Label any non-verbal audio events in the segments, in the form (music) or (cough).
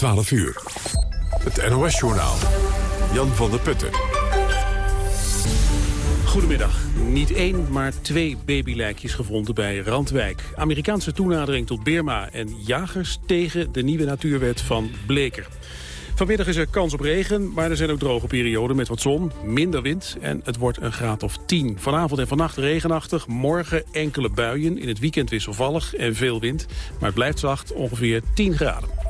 12 uur. Het NOS-journaal. Jan van der Putten. Goedemiddag. Niet één, maar twee babylijkjes gevonden bij Randwijk. Amerikaanse toenadering tot Birma en jagers tegen de nieuwe natuurwet van Bleker. Vanmiddag is er kans op regen, maar er zijn ook droge perioden met wat zon, minder wind en het wordt een graad of 10. Vanavond en vannacht regenachtig, morgen enkele buien, in het weekend wisselvallig en veel wind. Maar het blijft zacht, ongeveer 10 graden.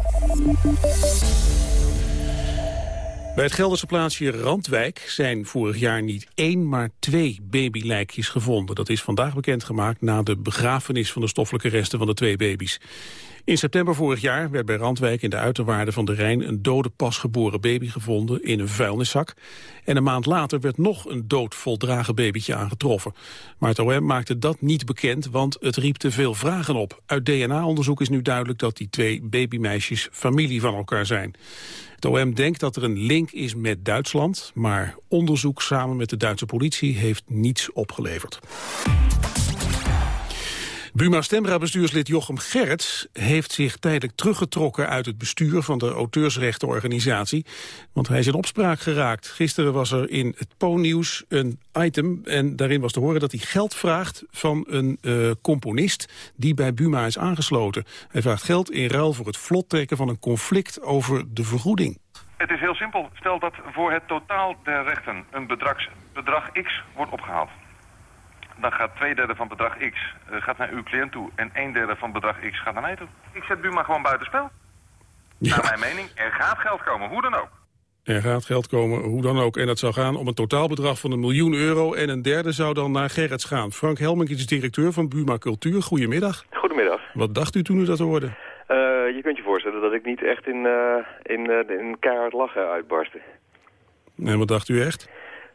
Bij het Gelderse plaatsje Randwijk zijn vorig jaar niet één, maar twee babylijkjes gevonden. Dat is vandaag bekendgemaakt na de begrafenis van de stoffelijke resten van de twee baby's. In september vorig jaar werd bij Randwijk in de uiterwaarden van de Rijn... een dode pasgeboren baby gevonden in een vuilniszak. En een maand later werd nog een dood voldragen babytje aangetroffen. Maar het OM maakte dat niet bekend, want het riep te veel vragen op. Uit DNA-onderzoek is nu duidelijk dat die twee babymeisjes familie van elkaar zijn. Het OM denkt dat er een link is met Duitsland... maar onderzoek samen met de Duitse politie heeft niets opgeleverd. Buma Stemra-bestuurslid Jochem Gerrits heeft zich tijdelijk teruggetrokken uit het bestuur van de auteursrechtenorganisatie, want hij is in opspraak geraakt. Gisteren was er in het Po-nieuws een item en daarin was te horen dat hij geld vraagt van een uh, componist die bij Buma is aangesloten. Hij vraagt geld in ruil voor het vlottrekken van een conflict over de vergoeding. Het is heel simpel. Stel dat voor het totaal der rechten een bedrag X wordt opgehaald dan gaat twee derde van bedrag X uh, gaat naar uw cliënt toe en een derde van bedrag X gaat naar mij toe. Ik zet Buma gewoon buitenspel. Ja. Naar mijn mening, er gaat geld komen, hoe dan ook. Er gaat geld komen, hoe dan ook. En dat zou gaan om een totaalbedrag van een miljoen euro... en een derde zou dan naar Gerrits gaan. Frank Helmink is directeur van Buma Cultuur. Goedemiddag. Goedemiddag. Wat dacht u toen u dat hoorde? Uh, je kunt je voorstellen dat ik niet echt in, uh, in, uh, in keihard lachen uitbarstte. En wat dacht u echt?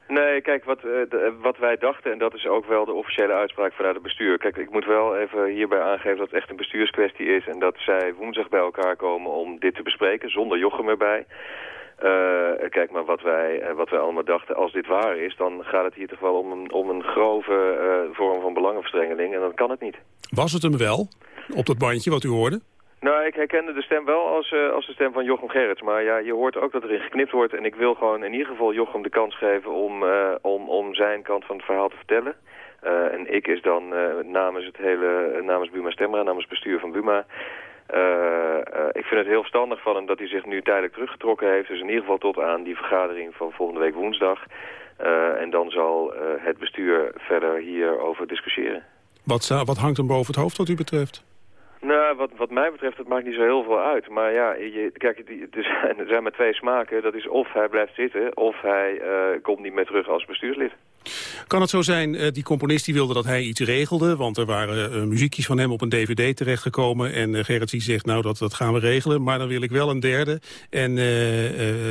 Nee, kijk, wat, uh, wat wij dachten, en dat is ook wel de officiële uitspraak vanuit het bestuur. Kijk, ik moet wel even hierbij aangeven dat het echt een bestuurskwestie is... en dat zij woensdag bij elkaar komen om dit te bespreken, zonder Jochem erbij. Uh, kijk, maar wat wij, wat wij allemaal dachten, als dit waar is... dan gaat het hier toch wel om een, om een grove vorm van belangenverstrengeling... en dan kan het niet. Was het hem wel, op dat bandje wat u hoorde? Nou, ik herkende de stem wel als, uh, als de stem van Jochem Gerrits. Maar ja, je hoort ook dat erin geknipt wordt. En ik wil gewoon in ieder geval Jochem de kans geven om, uh, om, om zijn kant van het verhaal te vertellen. Uh, en ik is dan namens het hele, namens Buma Stemra, namens bestuur van Buma... ik vind het heel verstandig van hem dat hij zich nu tijdelijk teruggetrokken heeft. Dus in ieder geval tot aan die vergadering van volgende week woensdag. en dan zal het bestuur verder hierover discussiëren. Wat, wat hangt hem boven het hoofd wat u betreft? Nou, wat, wat mij betreft, het maakt niet zo heel veel uit. Maar ja, je, kijk, (laughs) er zijn, maar twee smaken. Dat is of hij blijft zitten, of hij uh, komt niet meer terug als bestuurslid. Kan het zo zijn, uh, die componist die wilde dat hij iets regelde... want er waren uh, muziekjes van hem op een dvd terechtgekomen... en Gerrit zegt, nou, dat, dat gaan we regelen... maar dan wil ik wel een derde. En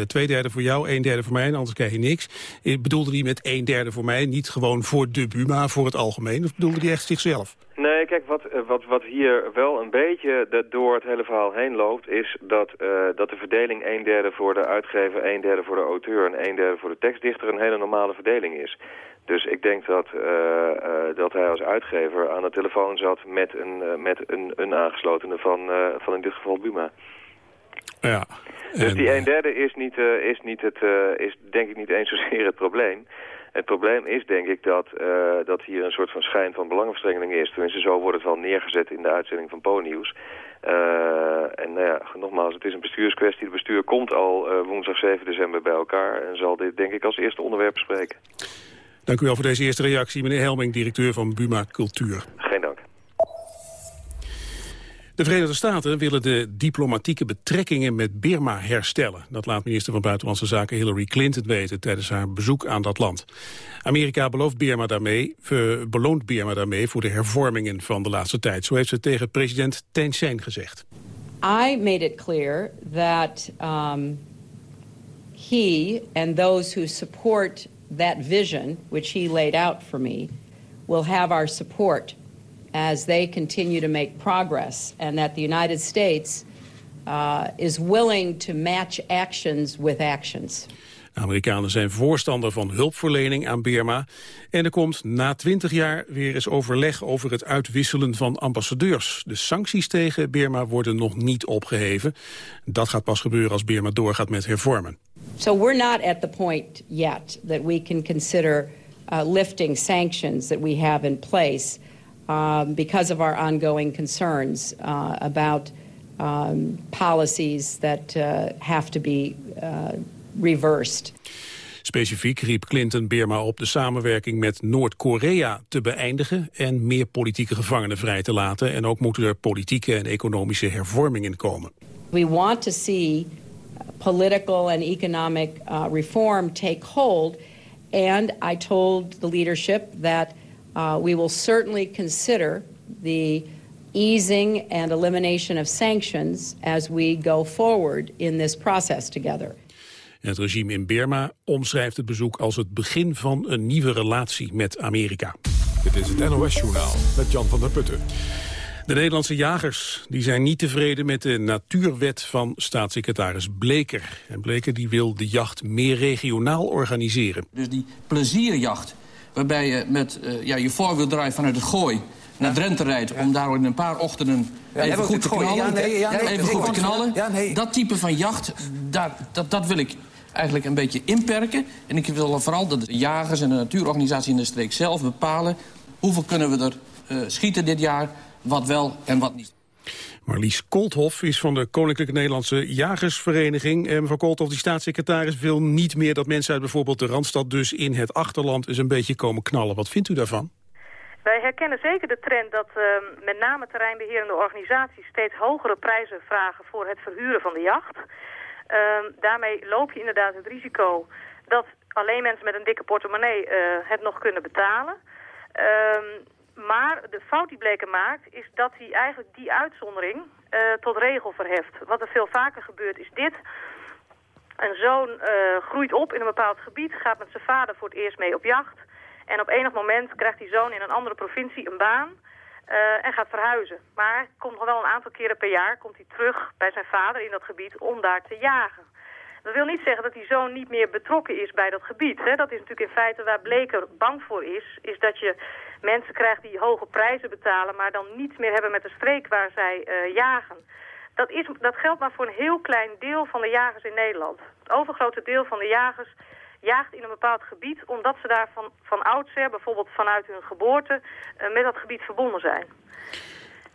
twee derde voor jou, een derde voor mij, anders krijg je niks. Ik bedoelde hij met een derde voor mij, niet gewoon voor de Buma, voor het algemeen? Of bedoelde hij echt zichzelf? Nee, kijk, wat, wat, wat hier wel een beetje door het hele verhaal heen loopt... is dat, dat de verdeling een derde voor de uitgever, een derde voor de auteur... en een derde voor de tekstdichter een hele normale verdeling is. Dus ik denk dat, uh, uh, dat hij als uitgever aan de telefoon zat met een, uh, met een, een aangeslotene van, van in dit geval Buma. Ja. Dus die een derde is, niet, is, niet het, is denk ik niet eens zozeer het probleem. Het probleem is denk ik dat, dat hier een soort van schijn van belangenverstrengeling is. Tenminste, zo wordt het wel neergezet in de uitzending van Po-nieuws. en nou ja, nogmaals, het is een bestuurskwestie. Het bestuur komt al woensdag 7 december bij elkaar en zal dit denk ik als eerste onderwerp bespreken. Dank u wel voor deze eerste reactie, meneer Helming, directeur van Buma Cultuur. De Verenigde Staten willen de diplomatieke betrekkingen met Birma herstellen. Dat laat minister van Buitenlandse Zaken Hillary Clinton weten tijdens haar bezoek aan dat land. Amerika belooft Birma daarmee, beloont Birma daarmee voor de hervormingen van de laatste tijd. Zo heeft ze tegen president Thein Sein gezegd. I made it clear that um, he and those who support that vision, which he laid out for me, will have our support as they continue to make progress, and that the United States uh, is willing to match actions with actions. De Amerikanen zijn voorstander van hulpverlening aan Birma. En er komt na twintig jaar weer eens overleg over het uitwisselen van ambassadeurs. De sancties tegen Birma worden nog niet opgeheven. Dat gaat pas gebeuren als Birma doorgaat met hervormen. So we're not at the point yet that we can consider uh, lifting sanctions that we have in place um, because of our ongoing concerns uh, about um, policies that uh, have to be uh, reversed. Specifiek riep Clinton Birma op de samenwerking met Noord-Korea te beëindigen en meer politieke gevangenen vrij te laten. En ook moeten er politieke en economische hervormingen komen. We want to see political and economic uh, reform take hold. And I told the leadership that uh, we will certainly consider the easing and elimination of sanctions as we go forward in this process together. Het regime in Burma omschrijft het bezoek als het begin van een nieuwe relatie met Amerika. Dit is het NOS-journaal met Jan van der Putten. De Nederlandse jagers die zijn niet tevreden met de natuurwet van staatssecretaris Bleker. En Bleker die wil de jacht meer regionaal organiseren. Dus die plezierjacht, waarbij je met uh, ja, je voorwieldrive vanuit het gooi naar Drenthe rijdt... om daar in een paar ochtenden even goed te knallen. Even goed te knallen. Dat type van jacht, daar, dat, dat wil ik eigenlijk een beetje inperken. En ik wil vooral dat de jagers en de natuurorganisatie in de streek zelf bepalen... hoeveel kunnen we er uh, schieten dit jaar, wat wel en wat niet. Marlies Kolthof is van de Koninklijke Nederlandse Jagersvereniging. En mevrouw Kolthof, die staatssecretaris, wil niet meer dat mensen uit bijvoorbeeld de Randstad... dus in het achterland eens een beetje komen knallen. Wat vindt u daarvan? Wij herkennen zeker de trend dat uh, met name terreinbeherende organisaties steeds hogere prijzen vragen voor het verhuren van de jacht. Uh, daarmee loop je inderdaad het risico dat alleen mensen met een dikke portemonnee uh, het nog kunnen betalen. Ehm, maar de fout die Bleken maakt is dat hij eigenlijk die uitzondering uh, tot regel verheft. Wat er veel vaker gebeurt is dit. Een zoon uh, groeit op in een bepaald gebied, gaat met zijn vader voor het eerst mee op jacht. En op enig moment krijgt die zoon in een andere provincie een baan uh, en gaat verhuizen. Maar komt nog wel een aantal keren per jaar komt hij terug bij zijn vader in dat gebied om daar te jagen. Dat wil niet zeggen dat die zoon niet meer betrokken is bij dat gebied. Hè. Dat is natuurlijk in feite waar Bleker bang voor is. Is dat je mensen krijgt die hoge prijzen betalen... maar dan niets meer hebben met de streek waar zij uh, jagen. Dat, is, dat geldt maar voor een heel klein deel van de jagers in Nederland. Het overgrote deel van de jagers jaagt in een bepaald gebied... omdat ze daar van, van oudsher, bijvoorbeeld vanuit hun geboorte... Uh, met dat gebied verbonden zijn.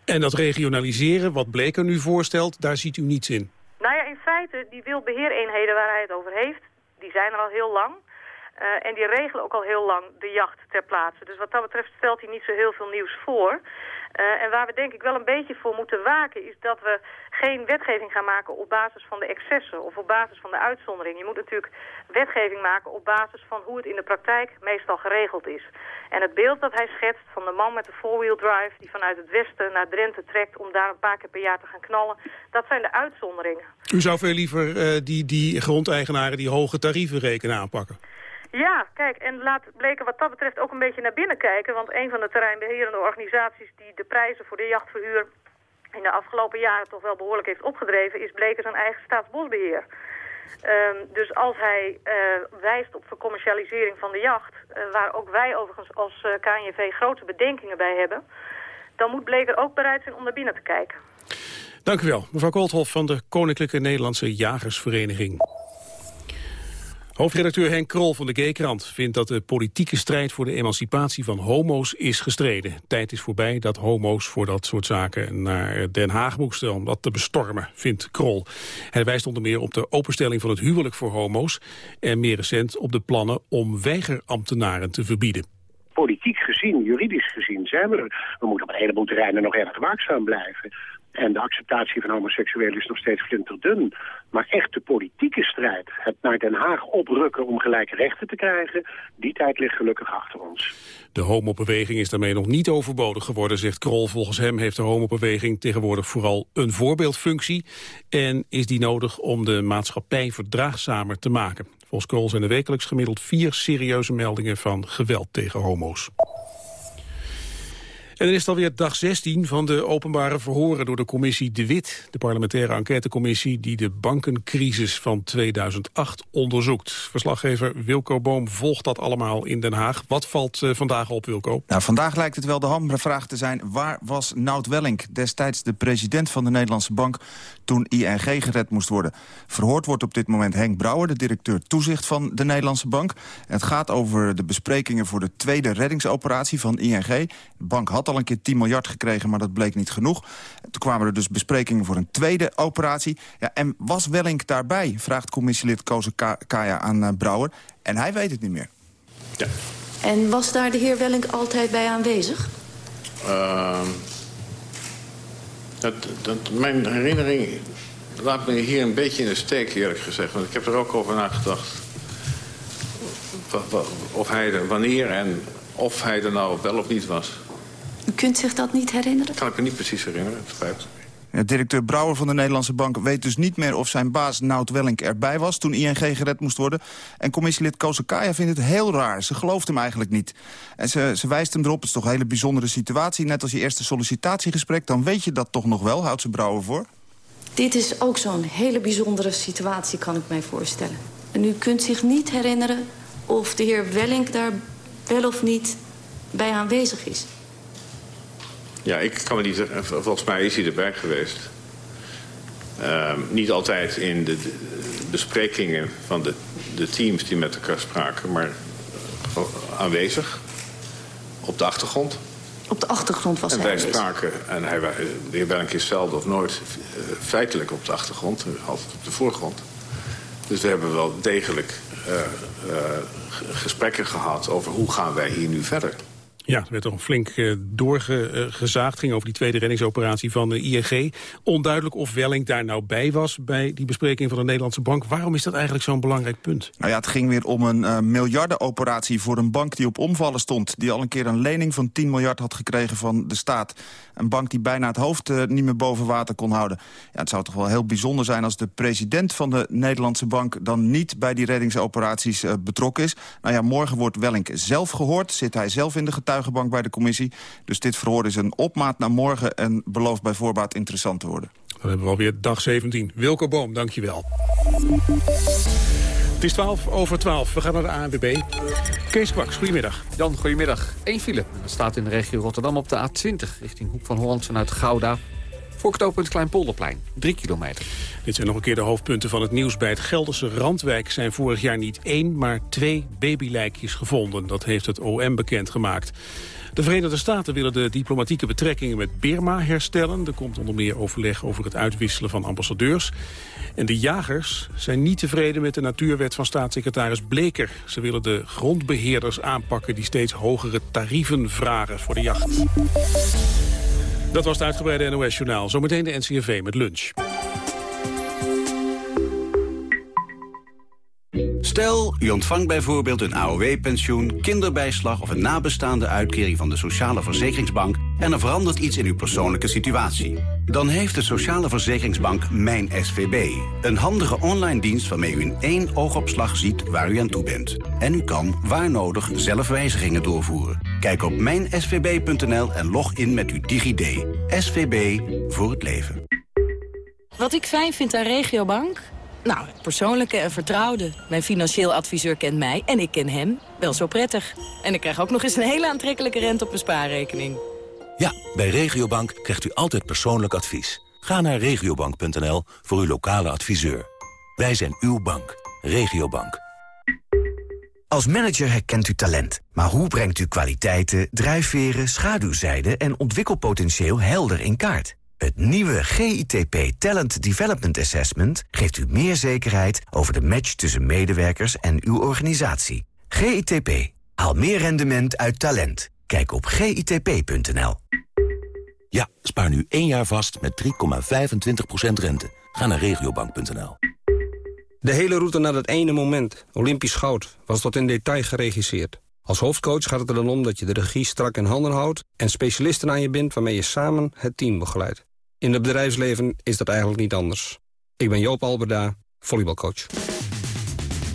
En dat regionaliseren, wat Bleker nu voorstelt, daar ziet u niets in? Nou ja, in feite, die wildbeheereenheden waar hij het over heeft... die zijn er al heel lang... Uh, en die regelen ook al heel lang de jacht ter plaatse. Dus wat dat betreft stelt hij niet zo heel veel nieuws voor. Uh, en waar we denk ik wel een beetje voor moeten waken... is dat we geen wetgeving gaan maken op basis van de excessen... of op basis van de uitzondering. Je moet natuurlijk wetgeving maken op basis van hoe het in de praktijk meestal geregeld is. En het beeld dat hij schetst van de man met de four-wheel drive... die vanuit het westen naar Drenthe trekt om daar een paar keer per jaar te gaan knallen... dat zijn de uitzonderingen. U zou veel liever uh, die, die grondeigenaren die hoge tarieven rekenen aanpakken? Ja, kijk, en laat bleken wat dat betreft ook een beetje naar binnen kijken. Want een van de terreinbeherende organisaties die de prijzen voor de jachtverhuur in de afgelopen jaren toch wel behoorlijk heeft opgedreven, is bleken zijn eigen staatsbosbeheer. Um, dus als hij uh, wijst op vercommercialisering van de jacht, uh, waar ook wij overigens als uh, KNJV grote bedenkingen bij hebben, dan moet Bleker ook bereid zijn om naar binnen te kijken. Dank u wel, mevrouw Koolthof van de Koninklijke Nederlandse Jagersvereniging. Hoofdredacteur Henk Krol van de G-krant vindt dat de politieke strijd voor de emancipatie van homo's is gestreden. Tijd is voorbij dat homo's voor dat soort zaken naar Den Haag moesten om dat te bestormen, vindt Krol. Hij wijst onder meer op de openstelling van het huwelijk voor homo's en meer recent op de plannen om weigerambtenaren te verbieden politiek gezien, juridisch gezien, zijn we er. We moeten op een heleboel terreinen nog erg waakzaam blijven. En de acceptatie van homoseksuelen is nog steeds flinterdun. Maar echt de politieke strijd, het naar Den Haag oprukken om gelijke rechten te krijgen... die tijd ligt gelukkig achter ons. De homobeweging is daarmee nog niet overbodig geworden, zegt Krol. Volgens hem heeft de homobeweging tegenwoordig vooral een voorbeeldfunctie... en is die nodig om de maatschappij verdraagzamer te maken. Volgens Krol zijn er wekelijks gemiddeld vier serieuze meldingen van geweld tegen homo's. En dan is alweer dag 16 van de openbare verhoren door de commissie De Wit. De parlementaire enquêtecommissie die de bankencrisis van 2008 onderzoekt. Verslaggever Wilco Boom volgt dat allemaal in Den Haag. Wat valt uh, vandaag op, Wilco? Nou, vandaag lijkt het wel de hamvraag te zijn. Waar was Nout Welling, destijds de president van de Nederlandse Bank... toen ING gered moest worden? Verhoord wordt op dit moment Henk Brouwer, de directeur toezicht van de Nederlandse Bank. Het gaat over de besprekingen voor de tweede reddingsoperatie van ING. De bank had al een keer 10 miljard gekregen, maar dat bleek niet genoeg. Toen kwamen er dus besprekingen voor een tweede operatie. Ja, en was Wellink daarbij, vraagt commissielid Koze Kaya aan uh, Brouwer. En hij weet het niet meer. Ja. En was daar de heer Wellink altijd bij aanwezig? Uh, dat, dat, mijn herinnering laat me hier een beetje in de steek, eerlijk gezegd. Want ik heb er ook over nagedacht. Of hij er, wanneer en of hij er nou wel of niet was. U kunt zich dat niet herinneren? Kan ik me niet precies herinneren, het spijt ja, directeur Brouwer van de Nederlandse Bank weet dus niet meer of zijn baas Nout Wellink erbij was toen ING gered moest worden. En commissielid Kaya vindt het heel raar. Ze gelooft hem eigenlijk niet. En ze, ze wijst hem erop, het is toch een hele bijzondere situatie. Net als je eerste sollicitatiegesprek, dan weet je dat toch nog wel, houdt ze Brouwer voor. Dit is ook zo'n hele bijzondere situatie, kan ik mij voorstellen. En u kunt zich niet herinneren of de heer Wellink daar wel of niet bij aanwezig is. Ja, ik kan me niet zeggen. Volgens mij is hij erbij geweest. Uh, niet altijd in de, de, besprekingen van de, de teams die met elkaar spraken, maar uh, aanwezig. Op de achtergrond. Op de achtergrond was en hij wij spraken, en hij, de heer Bellink is zelden of nooit uh, feitelijk op de achtergrond, altijd op de voorgrond. Dus we hebben wel degelijk uh, gesprekken gehad over hoe gaan wij hier nu verder. Ja, er werd toch flink uh, doorgezaagd. Ging over die tweede reddingsoperatie van de ING. Onduidelijk of Welling daar nou bij was bij die bespreking van de Nederlandse bank. Waarom is dat eigenlijk zo'n belangrijk punt? Nou ja, het ging weer om een uh, miljardenoperatie voor een bank die op omvallen stond. Die al een keer een lening van 10 miljard had gekregen van de staat. Een bank die bijna het hoofd uh, niet meer boven water kon houden. Ja, het zou toch wel heel bijzonder zijn als de president van de Nederlandse bank... dan niet bij die reddingsoperaties betrokken is. Nou ja, morgen wordt Welling zelf gehoord. Zit hij zelf in de getuigen getuigenbank bij de commissie. Dus dit verhoor is een opmaat naar morgen en belooft bij voorbaat interessant te worden. Dan hebben we alweer dag 17. Wilco Boom, dankjewel. Het is 12 over 12. We gaan naar de ANWB. Kees Kwaks, goedemiddag. Jan, goedemiddag. Eén file. Dat staat in de regio Rotterdam op de A20... richting Hoek van Holland vanuit Gouda. Voor knooppunt Kleinpolderplein, 3 kilometer. Dit zijn nog een keer de hoofdpunten van het nieuws. Bij het Gelderse Randwijk zijn vorig jaar niet één, maar twee babylijkjes gevonden. Dat heeft het OM bekendgemaakt. De Verenigde Staten willen de diplomatieke betrekkingen met Birma herstellen. Er komt onder meer overleg over het uitwisselen van ambassadeurs. En de jagers zijn niet tevreden met de natuurwet van staatssecretaris Bleker. Ze willen de grondbeheerders aanpakken die steeds hogere tarieven vragen voor de jacht. Dat was het uitgebreide NOS-journaal. Zometeen de NCRV met lunch. Stel, u ontvangt bijvoorbeeld een AOW-pensioen, kinderbijslag... of een nabestaande uitkering van de Sociale Verzekeringsbank... en er verandert iets in uw persoonlijke situatie. Dan heeft de Sociale Verzekeringsbank Mijn SVB. Een handige online dienst waarmee u in één oogopslag ziet waar u aan toe bent. En u kan, waar nodig, zelf wijzigingen doorvoeren. Kijk op mijnsvb.nl en log in met uw DigiD. SVB voor het leven. Wat ik fijn vind aan Regiobank... Nou, persoonlijke en vertrouwde. Mijn financieel adviseur kent mij en ik ken hem wel zo prettig. En ik krijg ook nog eens een hele aantrekkelijke rente op mijn spaarrekening. Ja, bij Regiobank krijgt u altijd persoonlijk advies. Ga naar regiobank.nl voor uw lokale adviseur. Wij zijn uw bank. Regiobank. Als manager herkent u talent. Maar hoe brengt u kwaliteiten, drijfveren, schaduwzijden en ontwikkelpotentieel helder in kaart? Het nieuwe GITP Talent Development Assessment geeft u meer zekerheid over de match tussen medewerkers en uw organisatie. GITP. Haal meer rendement uit talent. Kijk op gitp.nl. Ja, spaar nu één jaar vast met 3,25% rente. Ga naar regiobank.nl. De hele route naar dat ene moment, Olympisch goud, was tot in detail geregisseerd. Als hoofdcoach gaat het er dan om dat je de regie strak in handen houdt... en specialisten aan je bindt waarmee je samen het team begeleidt. In het bedrijfsleven is dat eigenlijk niet anders. Ik ben Joop Alberda, volleybalcoach.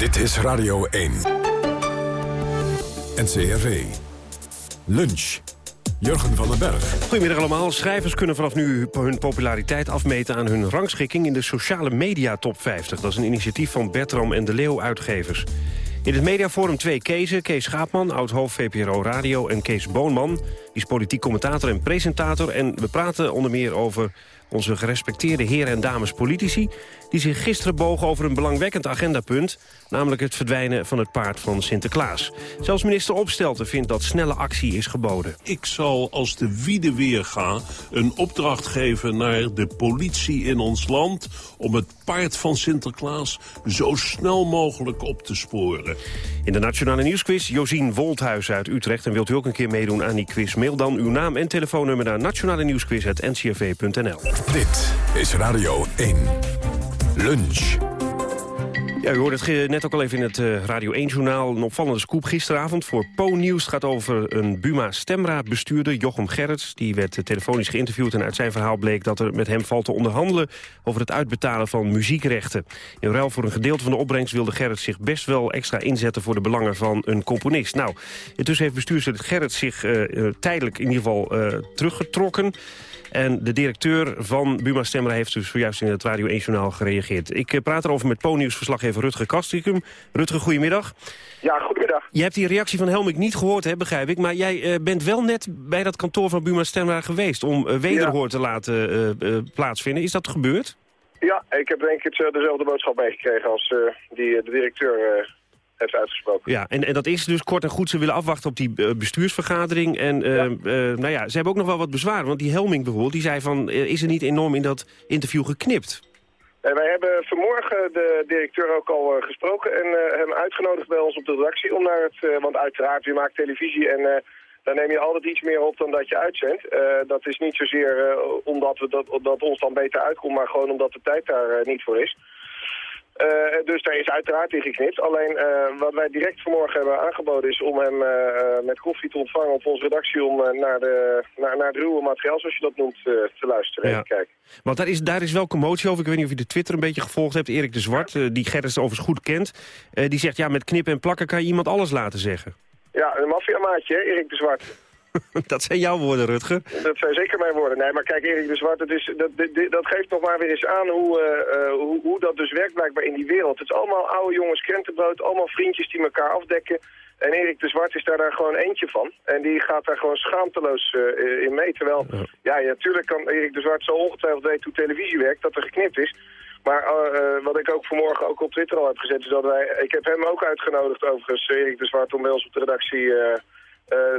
Dit is Radio 1. NCRV. Lunch. Jurgen van den Berg. Goedemiddag allemaal. Schrijvers kunnen vanaf nu hun populariteit afmeten aan hun rangschikking in de sociale media top 50. Dat is een initiatief van Bertram en de Leeuw uitgevers. In het mediaforum twee Kezen. Kees Schaapman, oud-hoofd VPRO Radio... en Kees Boonman, die is politiek commentator en presentator. En we praten onder meer over onze gerespecteerde heren en dames politici... die zich gisteren bogen over een belangwekkend agendapunt... namelijk het verdwijnen van het paard van Sinterklaas. Zelfs minister Opstelten vindt dat snelle actie is geboden. Ik zal als de wiede weer gaan een opdracht geven naar de politie in ons land... om het paard van Sinterklaas zo snel mogelijk op te sporen. In de Nationale Nieuwsquiz Josien Wolthuis uit Utrecht. En wilt u ook een keer meedoen aan die quiz? Mail dan uw naam en telefoonnummer naar nationale nieuwsquiz.ncrv.nl. Dit is Radio 1. Lunch. Ja, u hoorde het net ook al even in het uh, Radio 1-journaal. Een opvallende scoop gisteravond voor Po-nieuws. Het gaat over een Buma-stemraadbestuurder, Jochem Gerrits. Die werd uh, telefonisch geïnterviewd en uit zijn verhaal bleek... dat er met hem valt te onderhandelen over het uitbetalen van muziekrechten. In ruil voor een gedeelte van de opbrengst wilde Gerrits zich best wel extra inzetten... voor de belangen van een componist. Nou, intussen heeft bestuurslid Gerrits zich uh, tijdelijk in ieder geval teruggetrokken... En de directeur van Buma Stemra heeft dus zojuist in het Radio 1-journaal gereageerd. Ik eh, praat erover met Po-nieuwsverslaggever Rutger Kastikum. Rutger, goedemiddag. Ja, goedemiddag. Je hebt die reactie van Helmik niet gehoord, hè, begrijp ik. Maar jij uh, bent wel net bij dat kantoor van Buma Stemra geweest... om uh, wederhoor te laten uh, plaatsvinden. Is dat gebeurd? Ja, ik heb denk ik dezelfde boodschap meegekregen als die de directeur heeft uitgesproken. Ja, en, en dat is dus kort en goed, ze willen afwachten op die uh, bestuursvergadering. En uh, uh, nou ja, ze hebben ook nog wel wat bezwaren. Want die Helming bijvoorbeeld, die zei van, is er niet enorm in dat interview geknipt? En wij hebben vanmorgen de directeur ook al gesproken en hem uitgenodigd bij ons op de redactie om naar het... want uiteraard, je maakt televisie en dan neem je altijd iets meer op dan dat je uitzendt. dat is niet zozeer omdat we dat, dat ons dan beter uitkomt, maar gewoon omdat de tijd daar niet voor is. Uh, dus daar is uiteraard in geknipt. Alleen uh, wat wij direct vanmorgen hebben aangeboden is om hem uh, met koffie te ontvangen op onze redactie om naar, de, naar, naar het ruwe materiaal, zoals je dat noemt, te luisteren en kijken. Want daar is, daar is wel commotie over. Ik weet niet of je de Twitter een beetje gevolgd hebt. Erik de Zwart, die Gerrits overigens goed kent, die zegt ja met knippen en plakken kan je iemand alles laten zeggen. Ja, een maffiamaatje, Erik de Zwart. (laughs) dat zijn jouw woorden, Rutger. Dat zijn zeker mijn woorden. Nee, maar kijk, Erik de Zwart, dat, is, dat, dat geeft nog maar weer eens aan hoe, uh, hoe, hoe, dat dus werkt blijkbaar in die wereld. Het is allemaal oude jongens krentenbrood, allemaal vriendjes die elkaar afdekken. En Erik de Zwart is daar, daar gewoon eentje van. En die gaat daar gewoon schaamteloos uh, in mee. Terwijl, ja, ja, natuurlijk kan Erik de Zwart zo ongetwijfeld weten hoe televisie werkt, dat er geknipt is. Maar uh, wat ik ook vanmorgen ook op Twitter al heb gezet, is dat wij... Ik heb hem ook uitgenodigd overigens, Erik de Zwart, om bij ons op de redactie eh,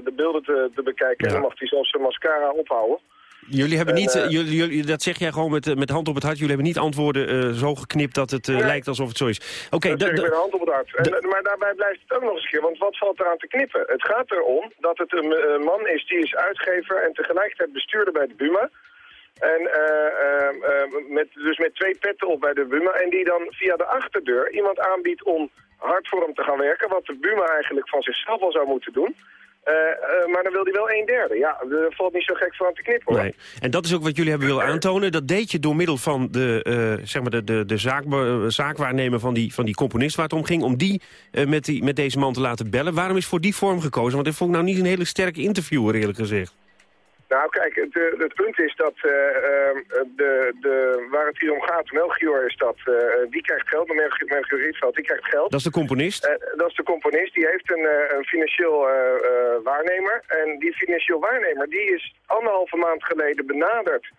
de beelden te, te bekijken. En dan mag hij zelfs zijn mascara ophouden. Jullie hebben niet, uh, jullie, jullie, dat zeg jij gewoon met, met hand op het hart, jullie hebben niet antwoorden uh, zo geknipt dat het uh, nee. lijkt alsof het zo is. Oké, okay, dat zeg met hand op het hart. En, maar daarbij blijft het ook nog eens een keer, want wat valt eraan te knippen? Het gaat erom dat het een, een man is die is uitgever en tegelijkertijd bestuurder bij de Buma. En met, dus met twee petten op bij de Buma. En die dan via de achterdeur iemand aanbiedt om hard voor hem te gaan werken. Wat de Buma eigenlijk van zichzelf al zou moeten doen. Uh, uh, maar dan wil hij wel een derde. Ja, er valt niet zo gek van te knippen. Hoor. Nee. En dat is ook wat jullie hebben willen aantonen. Dat deed je door middel van de, uh, zeg maar de, de, de zaak, zaakwaarnemer van die, van die componist waar het om ging... om die, met, die met deze man te laten bellen. Waarom is voor die vorm gekozen? Want ik vond nou niet een hele sterke interviewer, eerlijk gezegd. Nou kijk, het, eh, het, punt is dat uh, de, de, waar het hier om gaat, Melchior is dat, uh, die krijgt geld, Melchior, Melchior Rietveld, die krijgt geld. Dat is de componist? dat is de componist, die heeft een, een financieel waarnemer. En die financieel waarnemer, die is anderhalve maand geleden benaderd